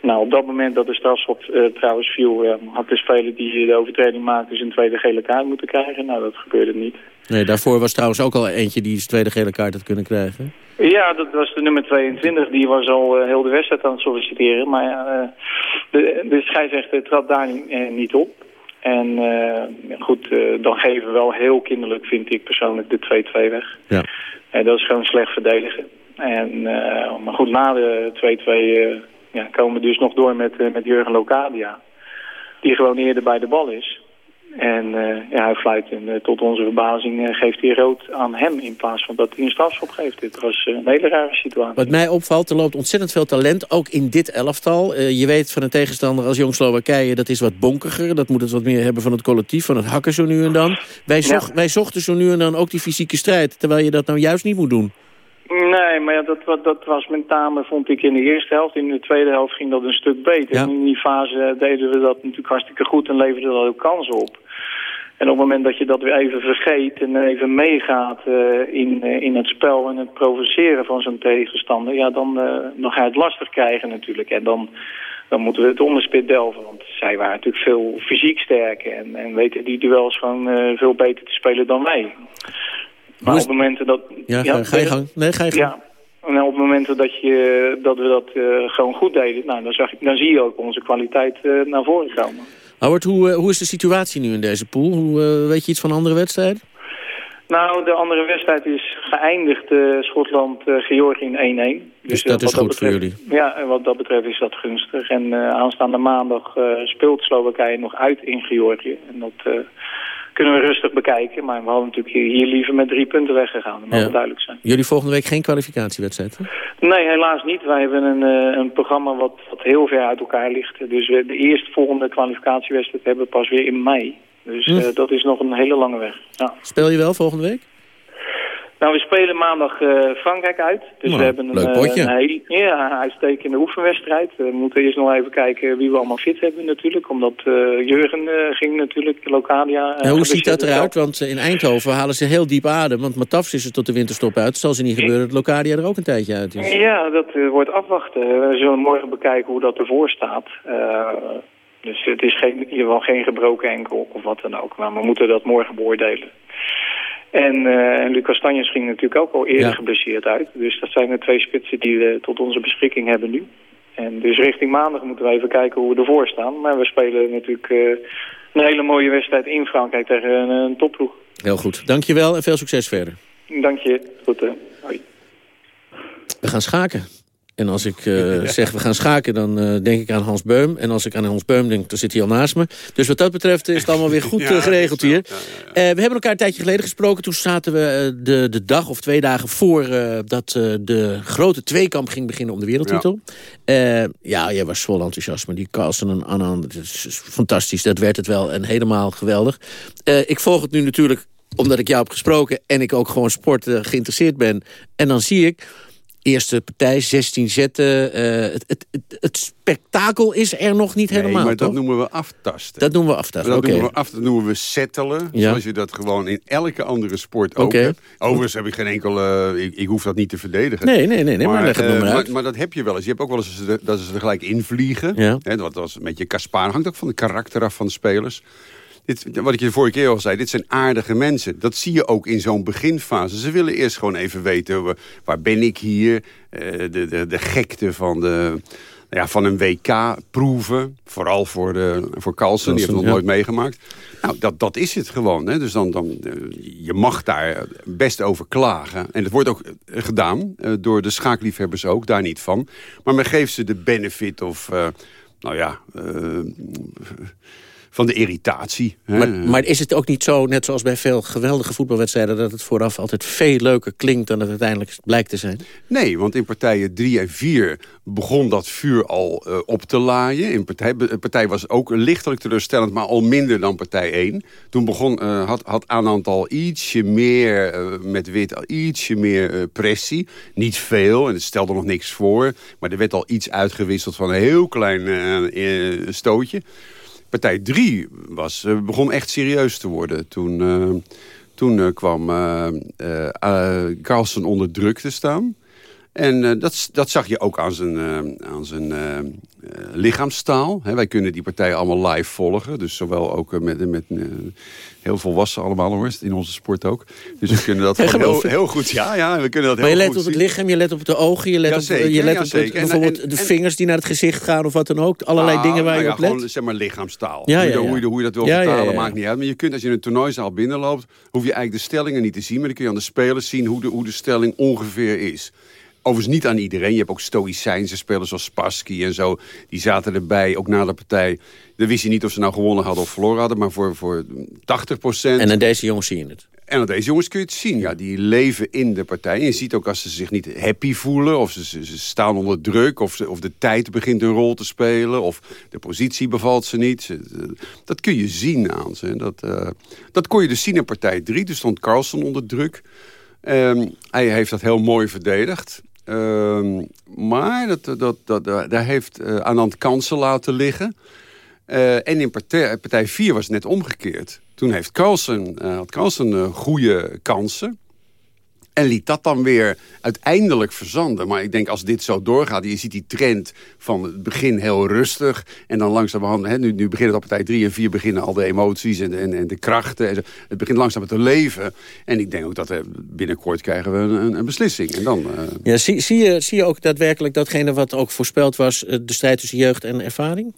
Nou, op dat moment dat de strafschop trouwens viel, had de speler die de overtreding maakte zijn tweede gele kaart moeten krijgen. Nou, dat gebeurde niet. Nee, daarvoor was trouwens ook al eentje die zijn tweede gele kaart had kunnen krijgen. Ja, dat was de nummer 22. Die was al eh, heel de wedstrijd aan het solliciteren. Maar eh, de, de scheidsrechter trad daar niet, eh, niet op. En goed, dan geven we wel heel kinderlijk, vind ik persoonlijk, de 2-2 weg. Ja. En dat is gewoon slecht verdedigen. En, maar goed, na de 2-2 eh, ja, komen we dus nog door met, met Jurgen Locadia. Die gewoon eerder bij de bal is. En eh, ja, hij fluit en eh, tot onze verbazing eh, geeft hij rood aan hem in plaats van dat hij een strafschop geeft. Dit was een hele rare situatie. Wat mij opvalt, er loopt ontzettend veel talent, ook in dit elftal. Je weet van een tegenstander als Jong Slowakije, dat is wat bonkiger. Dat moet het wat meer hebben van het collectief, van het hakken zo nu en dan. Wij, zocht, wij zochten zo nu en dan ook die fysieke strijd, terwijl je dat nou juist niet moet doen. Nee, maar ja, dat, dat was met name, vond ik, in de eerste helft. In de tweede helft ging dat een stuk beter. Ja. En in die fase deden we dat natuurlijk hartstikke goed en leverden dat ook kansen op. En op het moment dat je dat weer even vergeet en even meegaat eh, in, eh, in het spel en het provoceren van zo'n tegenstander, ja, dan, eh, dan ga je het lastig krijgen natuurlijk. En dan, dan moeten we het onderspit delven, want zij waren natuurlijk veel fysiek sterker en, en weten die duels gewoon eh, veel beter te spelen dan wij. Maar is- op momenten dat... Ja, ga je gang. Nee, ga je gang. Ja. En op momenten dat, je, dat we dat eh, gewoon goed deden, nou, dan, zag dan zie je ook onze kwaliteit eh, naar voren komen. Howard, hoe, eh, hoe is de situatie nu in deze pool? Hoe, weet je iets van andere wedstrijden? Nou, de andere wedstrijd is geëindigd, Schotland-Georgië in 1-1. Dus eh, dat is goed voor betreft- Ja, en wat dat betreft is dat gunstig. En aanstaande maandag speelt Slowakije nog uit in Georgië. En dat kunnen we rustig bekijken. Maar we hadden natuurlijk hier, liever met drie punten weggegaan. Dat mag Ja. duidelijk zijn. Jullie volgende week geen kwalificatiewedstrijd, hè? Nee, helaas niet. Wij hebben een, eh, een programma wat, wat heel ver uit elkaar ligt. Dus we de eerstvolgende kwalificatiewedstrijd hebben we pas weer in mei. Dus Hm. eh, dat is nog een hele lange weg. Ja. Speel je wel volgende week? Nou, we spelen maandag eh, Frankrijk uit. Dus Nou, we hebben een, leuk eh, potje. een heel, ja, uitstekende oefenwedstrijd. We moeten eerst nog even kijken wie we allemaal fit hebben natuurlijk. Omdat eh, Jurgen eh, ging natuurlijk, Locadia. eh, en hoe ziet dat eruit? Want in Eindhoven halen ze heel diep adem. Want Matafs is er tot de winterstop uit. Zal ze niet gebeuren dat Locadia er ook een tijdje uit is. Ja, dat wordt afwachten. We zullen morgen bekijken hoe dat ervoor staat. Eh, dus het is geen, in ieder geval geen gebroken enkel of wat dan ook. Maar we moeten dat morgen beoordelen. En eh Lucas Tanjes ging natuurlijk ook al eerder Ja. geblesseerd uit. Dus dat zijn de twee spitsen die we tot onze beschikking hebben nu. En dus richting maandag moeten we even kijken hoe we ervoor staan. Maar we spelen natuurlijk eh, een hele mooie wedstrijd in Frankrijk tegen een, een topploeg. Heel goed. Dankjewel en veel succes verder. Dank je. Goed, hè. Hoi. We gaan schaken. En als ik eh, zeg we gaan schaken, dan eh, denk ik aan Hans Beum. En als ik aan Hans Beum denk, dan zit hij al naast me. Dus wat dat betreft is het allemaal weer goed Ja, eh, geregeld hier. We hebben elkaar een tijdje geleden gesproken. Toen zaten we de, de dag of twee dagen voor dat de grote tweekamp ging beginnen om de wereldtitel. Ja, jij was vol enthousiasme. Die Carlsen en Annan, dat is is fantastisch. Dat werd het wel en helemaal geweldig. Ik volg het nu natuurlijk omdat ik jou heb gesproken... en ik ook gewoon sport geïnteresseerd ben. En dan zie ik... Eerste partij, 16 zetten. eh, het, het, het, het spektakel is er nog niet Nee, helemaal, maar dat noemen we aftasten. Dat noemen we aftasten, Dat noemen we af, dat noemen we settelen. Ja. Zoals je dat gewoon in elke andere sport ook hebt. Overigens heb ik geen enkel... eh, ik, ik hoef dat niet te verdedigen. Nee, nee, nee, nee, maar leg het eh, nog maar uit. Maar, dat heb je wel eens. Je hebt ook wel eens dat ze- er gelijk invliegen. Ja. Hè, dat was een beetje Kaspar. Hangt ook van de karakter af van de spelers. Dit, wat ik je de vorige keer al zei, dit zijn aardige mensen. Dat zie je ook in zo'n beginfase. Ze willen eerst gewoon even weten, waar, ben ik hier? Eh, de, de, de gekte van, de, nou ja, van een WK proeven. Vooral voor, de, voor Carlsen, die heeft het nog ja. nooit meegemaakt. Nou, dat, dat is het gewoon. Hè. Dus dan, dan, eh, je mag daar best over klagen. En dat wordt ook eh, gedaan eh, door de schaakliefhebbers ook, daar niet van. Maar men geeft ze de benefit of, eh, nou ja... eh, van de irritatie. Maar, maar is het ook niet zo, net zoals bij veel geweldige voetbalwedstrijden... dat het vooraf altijd veel leuker klinkt dan het uiteindelijk blijkt te zijn? Nee, want in partijen 3 en 4 begon dat vuur al eh, op te laaien. In partij, de partij was ook lichtelijk teleurstellend, maar al minder dan partij 1. Toen begon, eh, had, had Anand al ietsje meer eh, met wit, al ietsje meer pressie. Niet veel, en het stelde nog niks voor. Maar er werd al iets uitgewisseld van een heel klein stootje. Partij 3 was, eh, begon echt serieus te worden. Toen, eh, toen eh, kwam Carlsen onder druk te staan. En eh, dat, dat zag je ook aan zijn, eh, aan zijn eh, lichaamstaal. Wij kunnen die partijen allemaal live volgen. Dus zowel ook met, met heel volwassen allemaal hoor. In onze sport ook. Dus we kunnen dat heel, heel goed. Ja, ja, we kunnen dat Maar je heel let goed op het lichaam, je let op de ogen... je let Ja, op, je let ja, op bijvoorbeeld en- de en- vingers die naar het gezicht gaan... of wat dan ook. Allerlei Ah, dingen waar nou je ja, op let. Gewoon, zeg maar lichaamstaal. Hoe, je. Hoe, je, hoe je dat wil vertalen, maakt niet uit. Maar je kunt, als je in een toernooizaal binnenloopt... hoef je eigenlijk de stellingen niet te zien... maar dan kun je aan de spelers zien hoe de, hoe de stelling ongeveer is. Overigens niet aan iedereen. Je hebt ook stoïcijnse spelers zoals Spassky en zo. Die zaten erbij, ook na de partij. Dan wist je niet of ze nou gewonnen hadden of verloren hadden. Maar voor, voor 80 procent... En aan deze jongens zie je het. En aan deze jongens kun je het zien. Ja, die leven in de partij. En je ziet ook als ze zich niet happy voelen... of ze, ze, ze staan onder druk... Of, ze, of de tijd begint een rol te spelen... of de positie bevalt ze niet. Ze- dat kun je zien aan ze. Dat, eh, dat kon je dus zien in partij 3. Toen stond Carlsen onder druk. Ehm, hij heeft dat heel mooi verdedigd. Ehm, maar dat, dat, dat, daar heeft eh, Anand kansen laten liggen. Eh, en in partij, partij 4 was het net omgekeerd. Toen heeft Carlsen, eh, had Carlsen eh, goede kansen. En liet dat dan weer uiteindelijk verzanden. Maar ik denk als dit zo doorgaat... je ziet die trend van het begin heel rustig... en dan langzamerhand... Hè, nu, nu beginnen op partij 3 en 4 beginnen al de emoties en, en, en de krachten. Het begint langzaam te leven. En ik denk ook dat binnenkort krijgen we een, een, een beslissing. En dan... eh, Ja, zie, zie, je, zie je ook daadwerkelijk datgene wat ook voorspeld was... eh, de strijd tussen jeugd en ervaring?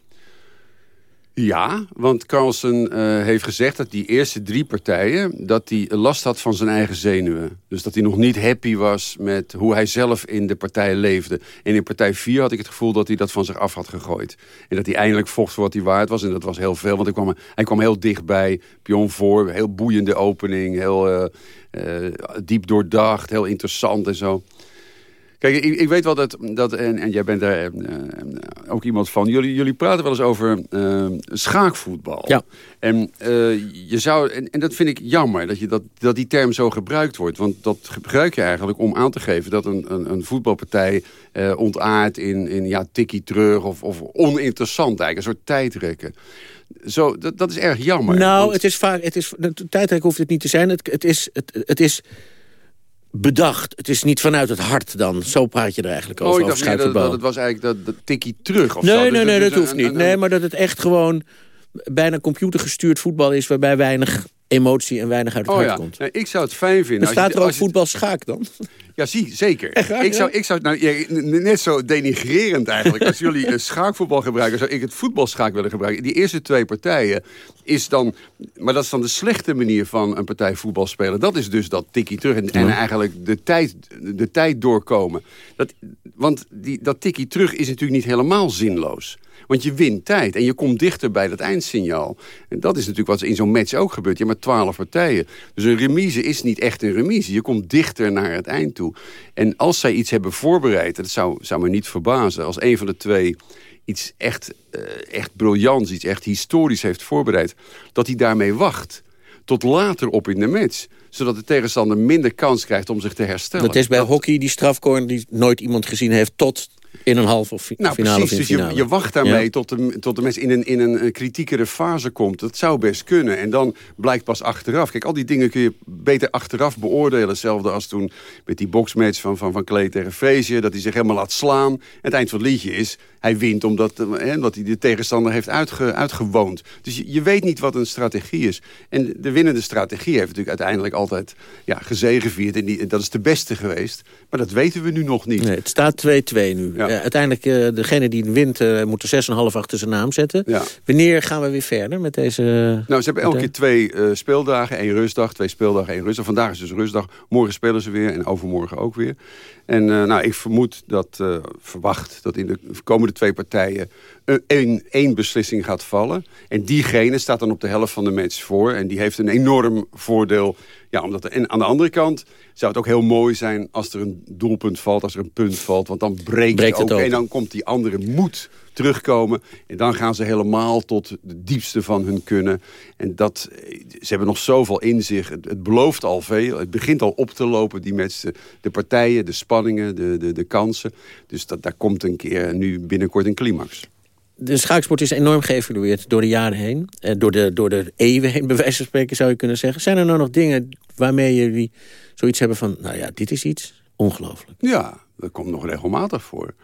Ja, want Carlsen eh, heeft gezegd dat die eerste drie partijen... dat hij last had van zijn eigen zenuwen. Dus dat hij nog niet happy was met hoe hij zelf in de partij leefde. En in partij 4 had ik het gevoel dat hij dat van zich af had gegooid. En dat hij eindelijk vocht voor wat hij waard was. En dat was heel veel, want hij kwam, hij kwam heel dichtbij. Pion voor, heel boeiende opening. Heel eh, eh, diep doordacht, heel interessant en zo. Kijk, ik, ik weet wel dat, dat en, en jij bent daar eh, ook iemand van. Jullie, jullie praten wel eens over eh, schaakvoetbal. Ja. En, eh, je zou, en, en dat vind ik jammer, dat, je dat, dat die term zo gebruikt wordt. Want dat gebruik je eigenlijk om aan te geven dat een, een, een voetbalpartij eh, ontaart in, in ja, tikkie terug of, of oninteressant eigenlijk. Een soort tijdrekken. Zo, dat, dat is erg jammer. nou, want- het is vaak... Het is, de tijdrek hoeft het niet te zijn. Het, het, is, het, het is bedacht. Het is niet vanuit het hart dan. Zo praat je er eigenlijk over, Oh, ik dacht dat, het was eigenlijk dat, dat tikkie terug of zo. Nee, Dus nee, nee, is dat hoeft een- niet. een- Nee, maar dat het echt gewoon bijna computergestuurd voetbal is... waarbij weinig emotie en weinig uit het Oh hart ja, komt. Nee, ik zou het fijn vinden. als je- Bestaat er ook als je- voetbal schaak dan? Ja, zie, zeker. Echt ik, zou, ik zou, nou, net zo denigrerend eigenlijk. Als jullie eh, schaakvoetbal gebruiken, zou ik het voetbalschaak willen gebruiken. Die eerste twee partijen is dan... Maar dat is dan de slechte manier van een partij voetbal spelen. Dat is dus dat tikkie terug en, en eigenlijk de tijd, de tijd doorkomen. Dat, want die, dat tikkie terug is natuurlijk niet helemaal zinloos. Want je wint tijd en je komt dichter bij dat eindsignaal. En dat is natuurlijk wat in zo'n match ook gebeurt. Je hebt maar twaalf partijen. Dus een remise is niet echt een remise. Je komt dichter naar het eind toe. En als zij iets hebben voorbereid... dat zou, zou me niet verbazen... als een van de twee iets echt, eh, echt briljants, iets echt historisch heeft voorbereid... dat hij daarmee wacht tot later op in de match zodat de tegenstander minder kans krijgt om zich te herstellen. Dat is bij hockey die strafcorner die nooit iemand gezien heeft... tot in een half of Nou, finale precies. Dus je, finale. je wacht daarmee Ja. tot, de, tot de mensen in een, in een kritiekere fase komt. Dat zou best kunnen. En dan blijkt pas achteraf. Kijk, al die dingen kun je beter achteraf beoordelen. Hetzelfde als toen met die boxmatch van, van, van Klee tegen Frazier. Dat hij zich helemaal laat slaan. En het eind van het liedje is... hij wint omdat, hè, omdat hij de tegenstander heeft uitge, uitgewoond. Dus je, je weet niet wat een strategie is. En de winnende strategie heeft natuurlijk uiteindelijk altijd ja, gezegevierd. En die, dat is de beste geweest. Maar dat weten we nu nog niet. Nee, het staat 2-2 nu. Eh, uiteindelijk, eh, degene die wint, eh, moet er 6,5 achter zijn naam zetten. Wanneer gaan we weer verder met deze... Nou, ze hebben elke keer twee speeldagen. één rustdag, twee speeldagen, één rustdag. Vandaag is dus rustdag. Morgen spelen ze weer en overmorgen ook weer. En nou, ik vermoed dat, verwacht dat in de komende twee partijen... een- één beslissing gaat vallen. En diegene staat dan op de helft van de match voor. En die heeft een enorm voordeel. Ja, omdat er, en aan de andere kant zou het ook heel mooi zijn... als er een doelpunt valt, als er een punt valt. Want dan breekt, Breekt het ook. En dan komt die andere moed terugkomen. En dan gaan ze helemaal tot de diepste van hun kunnen. En dat, ze hebben nog zoveel in zich. Het, het belooft al veel. Het begint al op te lopen, die. De, de partijen, de spanningen, de, de, de kansen. Dus dat, daar komt een keer nu binnenkort een climax. De schaaksport is enorm geëvalueerd door de jaren heen. Eh, door, de, door de eeuwen heen, bij wijze van spreken, zou je kunnen zeggen. Zijn er nou nog dingen waarmee jullie zoiets hebben van... nou ja, dit is iets ongelooflijk. Ja, dat komt nog regelmatig voor.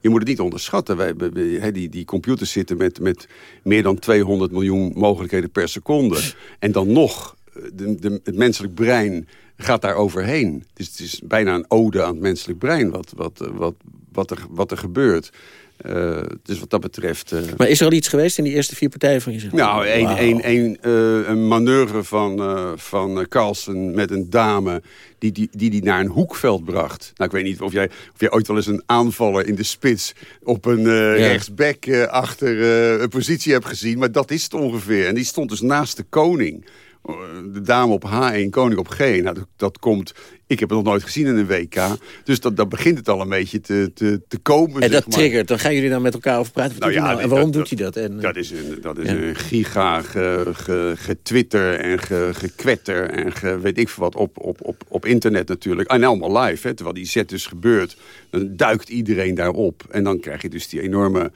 Je moet het niet onderschatten. Wij, wij- die, die computers zitten met, met meer dan 200 miljoen mogelijkheden per seconde. En dan nog, eh, de, het menselijk brein gaat daar overheen. Dus het is bijna een ode aan het menselijk brein wat, wat, wat, wat, er, wat er gebeurt. Eh, dus wat dat betreft... eh, Maar is er al iets geweest in die eerste vier partijen van je zegt? nou, een, wauw. een, een, eh, een manoeuvre van, van Carlsen met een dame... die die, die die naar een hoekveld bracht. Nou, ik weet niet of jij, of jij ooit wel eens een aanvaller in de spits... op een eh rechtsback achter een positie hebt gezien. Maar dat is het ongeveer. En die stond dus naast de koning. De dame op H1, koning op G. Nou, dat, dat komt... Ik heb het nog nooit gezien in een WK. Dus dat, dat begint het al een beetje te, te, te komen. En dat maar. triggert, dan gaan jullie dan met elkaar over praten. Nou ja, nou? en waarom dat- doet hij dat? En, Dat is een, dat is Ja. een giga ge, ge- getwitter en ge, gekwetter en ge, weet ik veel wat op, op, op, op internet natuurlijk. En allemaal live, hè, terwijl die set dus gebeurt. Dan duikt iedereen daarop. En dan krijg je dus die enorme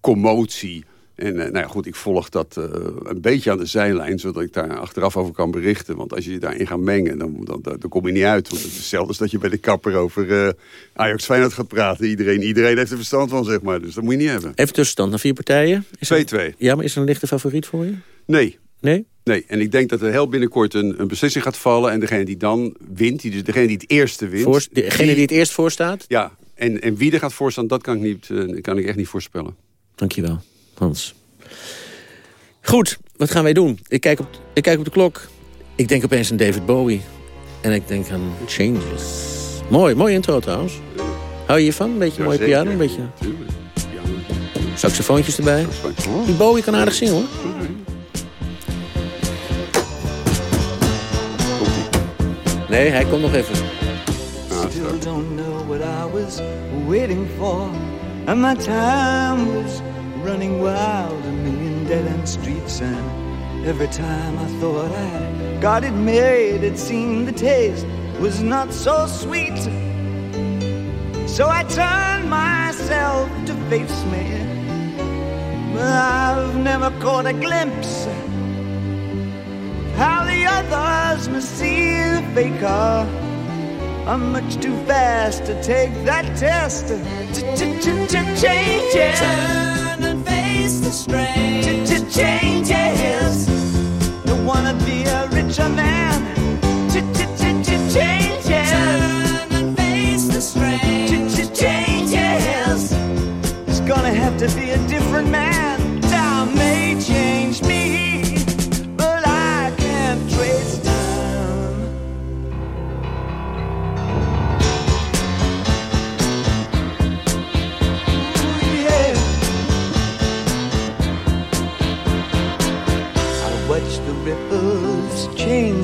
commotie. En eh, nou ja, goed, ik volg dat eh, een beetje aan de zijlijn... zodat ik daar achteraf over kan berichten. Want als je je daarin gaat mengen, dan, dan, dan, dan kom je niet uit. Want het is hetzelfde als dat je bij de kapper over eh, Ajax Feyenoord gaat praten. Iedereen, iedereen heeft er verstand van, zeg maar. Dus dat moet je niet hebben. Even tussenstand, naar vier partijen. Is er- 2-2. Ja, maar is er een lichte favoriet voor je? Nee. Nee? Nee, en ik denk dat er heel binnenkort een, een beslissing gaat vallen. En degene die dan wint, die, dus degene die het eerste wint... Voor, degene die het eerst voorstaat? Ja, en, en wie er gaat voorstaan, dat kan ik, niet, kan ik echt niet voorspellen. Dankjewel, Hans. Goed, wat gaan wij doen? Ik kijk op, ik kijk op de klok. Ik denk opeens aan David Bowie. En ik denk aan Changes. Mooi, mooi intro trouwens. Hou je hiervan? Een beetje mooie zeker. piano, een beetje saxofoontjes erbij. Die Bowie kan aardig zingen hoor. Nee, hij komt nog even. Still don't know what I was waiting for. And my time was running wild, a million dead end streets. And every time I thought I got it made, it seemed the taste was not so sweet. So I turned myself to face me. But I've never caught a glimpse of how the others must see the faker. I'm much too fast to take that test. Changes. Turn and face the strain. Changes. Don't wanna be a to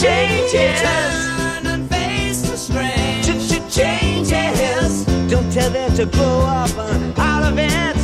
Changes. Turn and face the strain. Changes. Don't tell them to grow up uh, out of it.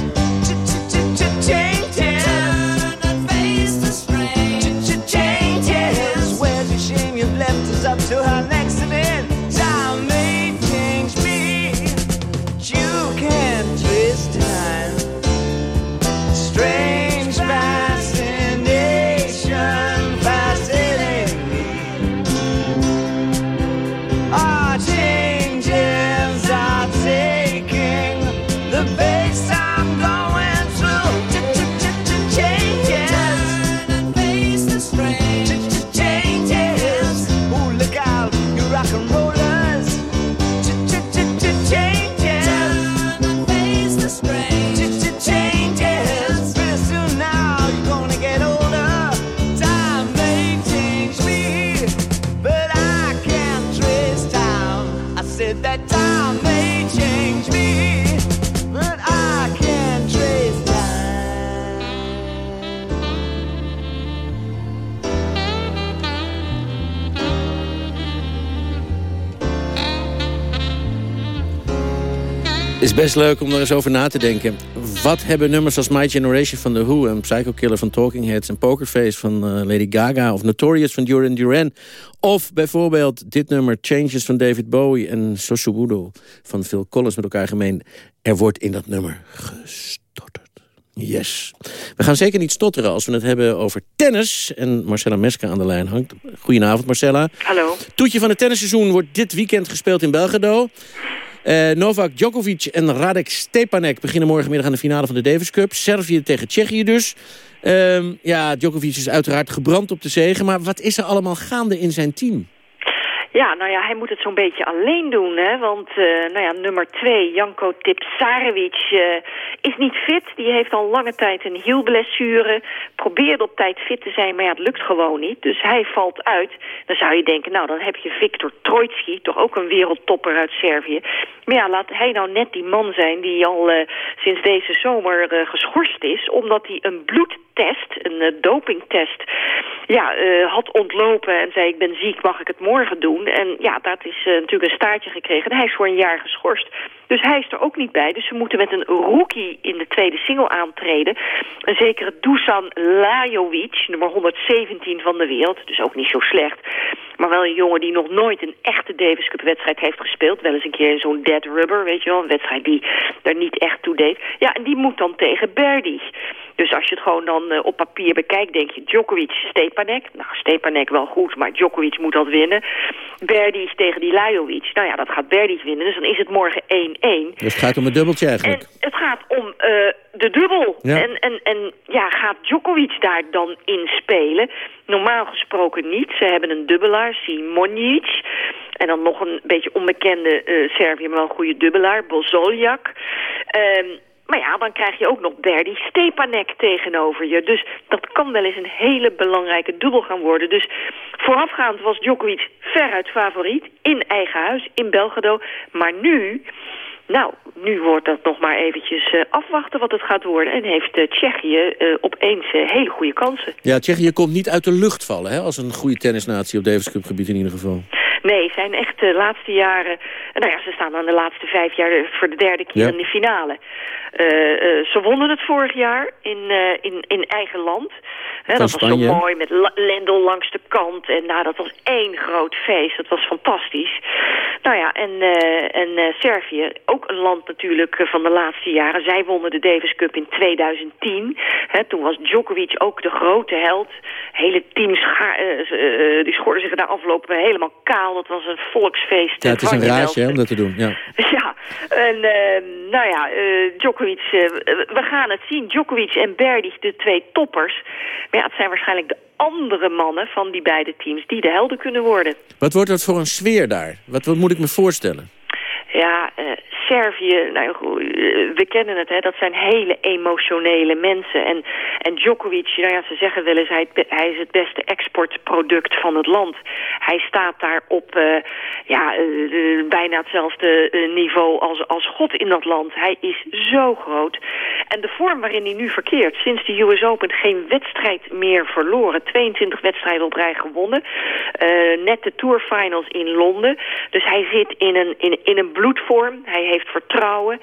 Best leuk om er eens over na te denken. Wat hebben nummers als My Generation van The Who... en Psycho Killer van Talking Heads en Pokerface van eh, Lady Gaga... of Notorious van Duran Duran... of bijvoorbeeld dit nummer Changes van David Bowie... en Soshubudo van Phil Collins met elkaar gemeen. Er wordt in dat nummer gestotterd. Yes. We gaan zeker niet stotteren als we het hebben over tennis. En Marcella Meska aan de lijn hangt. Goedenavond Marcella. Hallo. Toetje van het tennisseizoen wordt dit weekend gespeeld in Belgrado. Eh, Novak Djokovic en Radek Stepanek beginnen morgenmiddag aan de finale van de Davis Cup. Servië tegen Tsjechië dus. Ehm, ja, Djokovic is uiteraard gebrand op de zegen. Maar wat is er allemaal gaande in zijn team? Ja, nou ja, hij moet het zo'n beetje alleen doen, hè. Want, eh, nou ja, nummer twee, Janko Tipsarevic, eh, is niet fit. Die heeft al lange tijd een hielblessure. Probeert op tijd fit te zijn, maar ja, het lukt gewoon niet. Dus hij valt uit. Dan zou je denken, nou, dan heb je Viktor Troitsky, toch ook een wereldtopper uit Servië. Maar ja, laat hij nou net die man zijn die al eh, sinds deze zomer geschorst is... omdat hij een bloedtest, een dopingtest, ja, eh, had ontlopen... en zei, ik ben ziek, mag ik het morgen doen? En ja, dat is eh, natuurlijk een staartje gekregen. En hij is voor een jaar geschorst. Dus hij is er ook niet bij. Dus ze moeten met een rookie in de tweede single aantreden. Een zekere Dusan Lajovic, nummer 117 van de wereld. Dus ook niet zo slecht. Maar wel een jongen die nog nooit een echte Davis Cup wedstrijd heeft gespeeld. Wel eens een keer in zo'n dead rubber, weet je wel. Een wedstrijd die er niet echt toe deed. Ja, en die moet dan tegen Berdy. Dus als je het gewoon dan eh, op papier bekijkt, denk je Djokovic, Stepanek. Nou, Stepanek wel goed, maar Djokovic moet dat winnen. Berdy tegen die Lajovic. Nou ja, dat gaat Berdy winnen, dus dan is het morgen 1-1. Dus het gaat om een dubbeltje eigenlijk. En het gaat om eh, de dubbel. Ja. En, en, en ja, gaat Djokovic daar dan in spelen? Normaal gesproken niet. Ze hebben een dubbelaar, Simonic. En dan nog een beetje onbekende eh Servië, maar wel een goede dubbelaar, Bozoljak. Ehm, maar ja, dan krijg je ook nog Berdy Stepanek tegenover je. Dus dat kan wel eens een hele belangrijke dubbel gaan worden. Dus voorafgaand was Djokovic veruit favoriet in eigen huis, in Belgrado. Maar nu, nou, nu wordt dat nog maar eventjes eh, afwachten wat het gaat worden. En heeft eh, Tsjechië eh, opeens hele goede kansen. Ja, Tsjechië komt niet uit de lucht vallen, hè, als een goede tennisnatie op Davis Cup gebied in ieder geval. Nee, zijn echt de laatste jaren... Nou ja, ze staan dan de laatste vijf jaar voor de derde keer Ja. in de finale. Eh, eh, ze wonnen het vorig jaar in, eh, in, in eigen land. Dat was zo mooi met Lendl langs de kant. En nou, dat was één groot feest. Dat was fantastisch. Nou ja, en, eh, en eh, Servië, ook een land natuurlijk eh, van de laatste jaren. Zij wonnen de Davis Cup in 2010. Hè, toen was Djokovic ook de grote held. Hele teams scha- eh, eh, die schorden zich na afloop helemaal kaal. Dat was een volksfeest. Ja, het is een je raadje hè, om dat te doen. Ja. Ja, en eh, nou ja, eh, Djokovic, eh, we gaan het zien. Djokovic en Berdych, de twee toppers. Maar ja, het zijn waarschijnlijk de andere mannen van die beide teams die de helden kunnen worden. Wat wordt dat voor een sfeer daar? Wat, wat moet ik me voorstellen? Ja, eh, Servië, nou, eh, we kennen het, hè, dat zijn hele emotionele mensen. En, en Djokovic, nou ja, ze zeggen wel eens, hij, hij is het beste exportproduct van het land. Hij staat daar op eh, ja, bijna hetzelfde niveau als, als God in dat land. Hij is zo groot. En de vorm waarin hij nu verkeert, sinds de US Open geen wedstrijd meer verloren. 22 wedstrijden op rij gewonnen. Net de Tour Finals in Londen. Dus hij zit in een, in, in een bloedvorm. Hij heeft vertrouwen.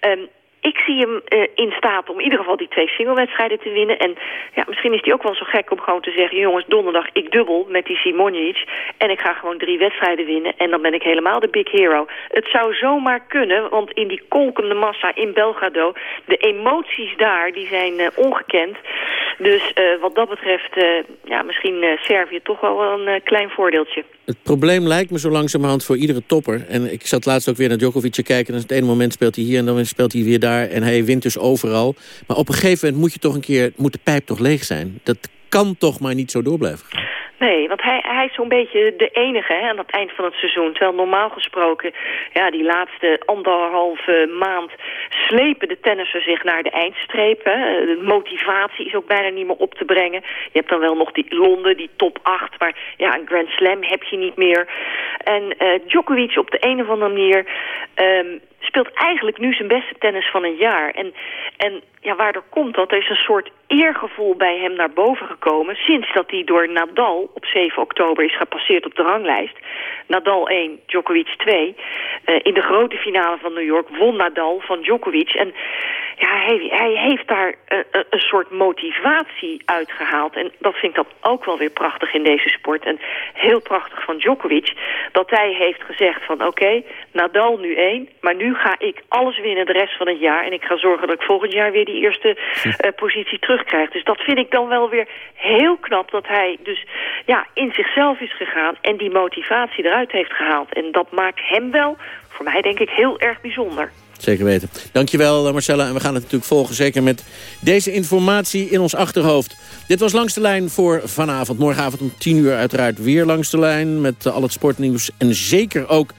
Ehm, ik zie hem eh, in staat om in ieder geval die twee singlewedstrijden te winnen. En ja, misschien is hij ook wel zo gek om gewoon te zeggen... jongens, donderdag, ik dubbel met die Simonic... en ik ga gewoon drie wedstrijden winnen... en dan ben ik helemaal de big hero. Het zou zomaar kunnen, want in die kolkende massa in Belgrado... de emoties daar, die zijn eh, ongekend. Dus eh, wat dat betreft, ja, misschien Servië toch wel een klein voordeeltje. Het probleem lijkt me zo langzamerhand voor iedere topper. En ik zat laatst ook weer naar Djokovic te kijken. En het ene moment speelt hij hier en dan speelt hij weer daar. En hij wint dus overal. Maar op een gegeven moment moet je toch een keer... moet de pijp toch leeg zijn? Dat kan toch maar niet zo door blijven gaan. Nee, want hij, hij is zo'n beetje de enige hè, aan het eind van het seizoen. Terwijl normaal gesproken, ja, die laatste anderhalve maand slepen de tennissers zich naar de eindstreep. Hè. De motivatie is ook bijna niet meer op te brengen. Je hebt dan wel nog die Londen, die top 8, maar ja, een Grand Slam heb je niet meer. En eh, Djokovic op de een of andere manier ehm, speelt eigenlijk nu zijn beste tennis van een jaar. En, en ja, waardoor komt dat? Er is een soort eergevoel bij hem naar boven gekomen... sinds dat hij door Nadal op 7 oktober is gepasseerd op de ranglijst. Nadal 1, Djokovic 2. Eh, in de grote finale van New York won Nadal van Djokovic. En ja, hij, hij heeft daar eh, een, een soort motivatie uitgehaald. En dat vind ik dan ook wel weer prachtig in deze sport. En heel prachtig van Djokovic. Dat hij heeft gezegd van oké, Nadal nu één. Maar nu ga ik alles winnen de rest van het jaar. En ik ga zorgen dat ik volgend jaar weer die eerste eh, positie terugkrijg. Dus dat vind ik dan wel weer heel knap. Dat hij dus ja, in zichzelf is gegaan. En die motivatie eruit heeft gehaald. En dat maakt hem wel, voor mij denk ik, heel erg bijzonder. Zeker weten. Dankjewel eh, Marcella. En we gaan het natuurlijk volgen. Zeker met deze informatie in ons achterhoofd. Dit was Langs de Lijn voor vanavond. Morgenavond om 10 uur uiteraard weer Langs de Lijn. Met eh, al het sportnieuws. En zeker ook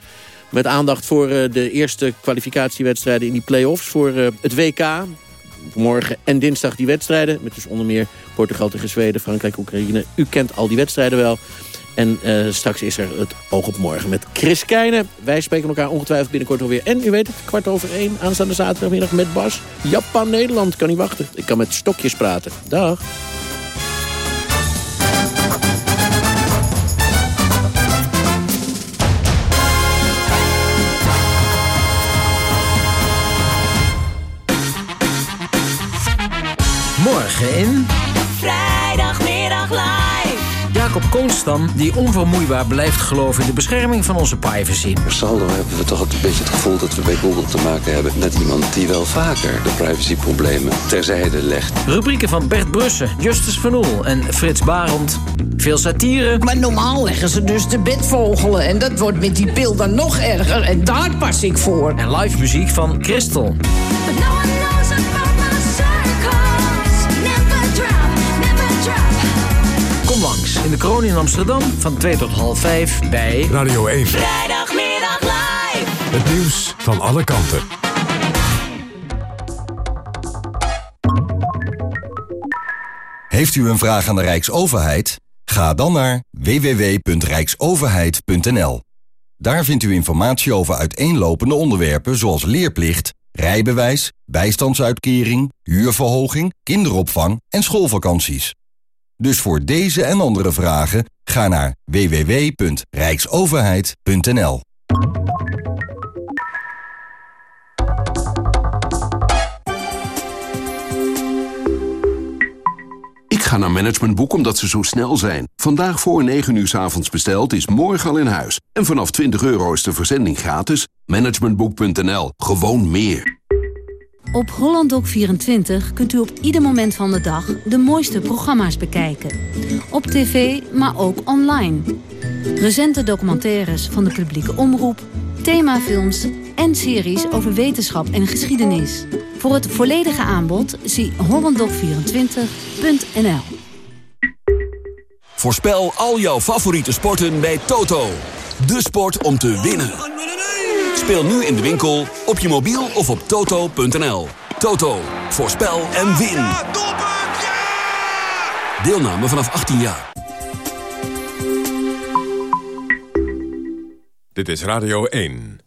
met aandacht voor eh, de eerste kwalificatiewedstrijden in die play-offs. Voor het WK. Morgen en dinsdag die wedstrijden. Met dus onder meer Portugal tegen Zweden, Frankrijk, Oekraïne. U kent al die wedstrijden wel. En eh, straks is er het oog op morgen met Chris Keijnen. Wij spreken elkaar ongetwijfeld binnenkort alweer. En u weet het, kwart over één aanstaande zaterdagmiddag met Bas. Japan-Nederland, kan niet wachten. Ik kan met stokjes praten. Dag. Morgen in... Jacob Koonstam, die onvermoeibaar blijft geloven in de bescherming van onze privacy. Per saldo hebben we toch ook een beetje het gevoel dat we bij Google te maken hebben met iemand die wel vaker de privacyproblemen terzijde legt. Rubrieken van Bert Brussen, Justus Van Oel en Frits Barend. Veel satire. Maar normaal leggen ze dus de bedvogelen. En dat wordt met die pil dan nog erger. En daar pas ik voor. En live muziek van Christel. In de kroon in Amsterdam van 2 tot half 5 bij Radio 1. Vrijdagmiddag live. Het nieuws van alle kanten. Heeft u een vraag aan de Rijksoverheid? Ga dan naar www.rijksoverheid.nl. Daar vindt u informatie over uiteenlopende onderwerpen zoals leerplicht, rijbewijs, bijstandsuitkering, huurverhoging, kinderopvang en schoolvakanties. Dus voor deze en andere vragen Ga naar www.rijksoverheid.nl Ik ga naar Managementboek omdat ze zo snel zijn. Vandaag voor 9 uur s avonds besteld is morgen al in huis. En vanaf 20 euro is de verzending gratis. Managementboek.nl. Gewoon meer. Op HollandDoc24 kunt u op ieder moment van de dag de mooiste programma's bekijken. Op tv, maar ook online. Recente documentaires van de publieke omroep, themafilms en series over wetenschap en geschiedenis. Voor het volledige aanbod zie hollanddoc24.nl. Voorspel al jouw favoriete sporten bij Toto. De sport om te winnen. Speel nu in de winkel, op je mobiel of op toto.nl. Toto, voorspel en win. Deelname vanaf 18 jaar. Dit is Radio 1.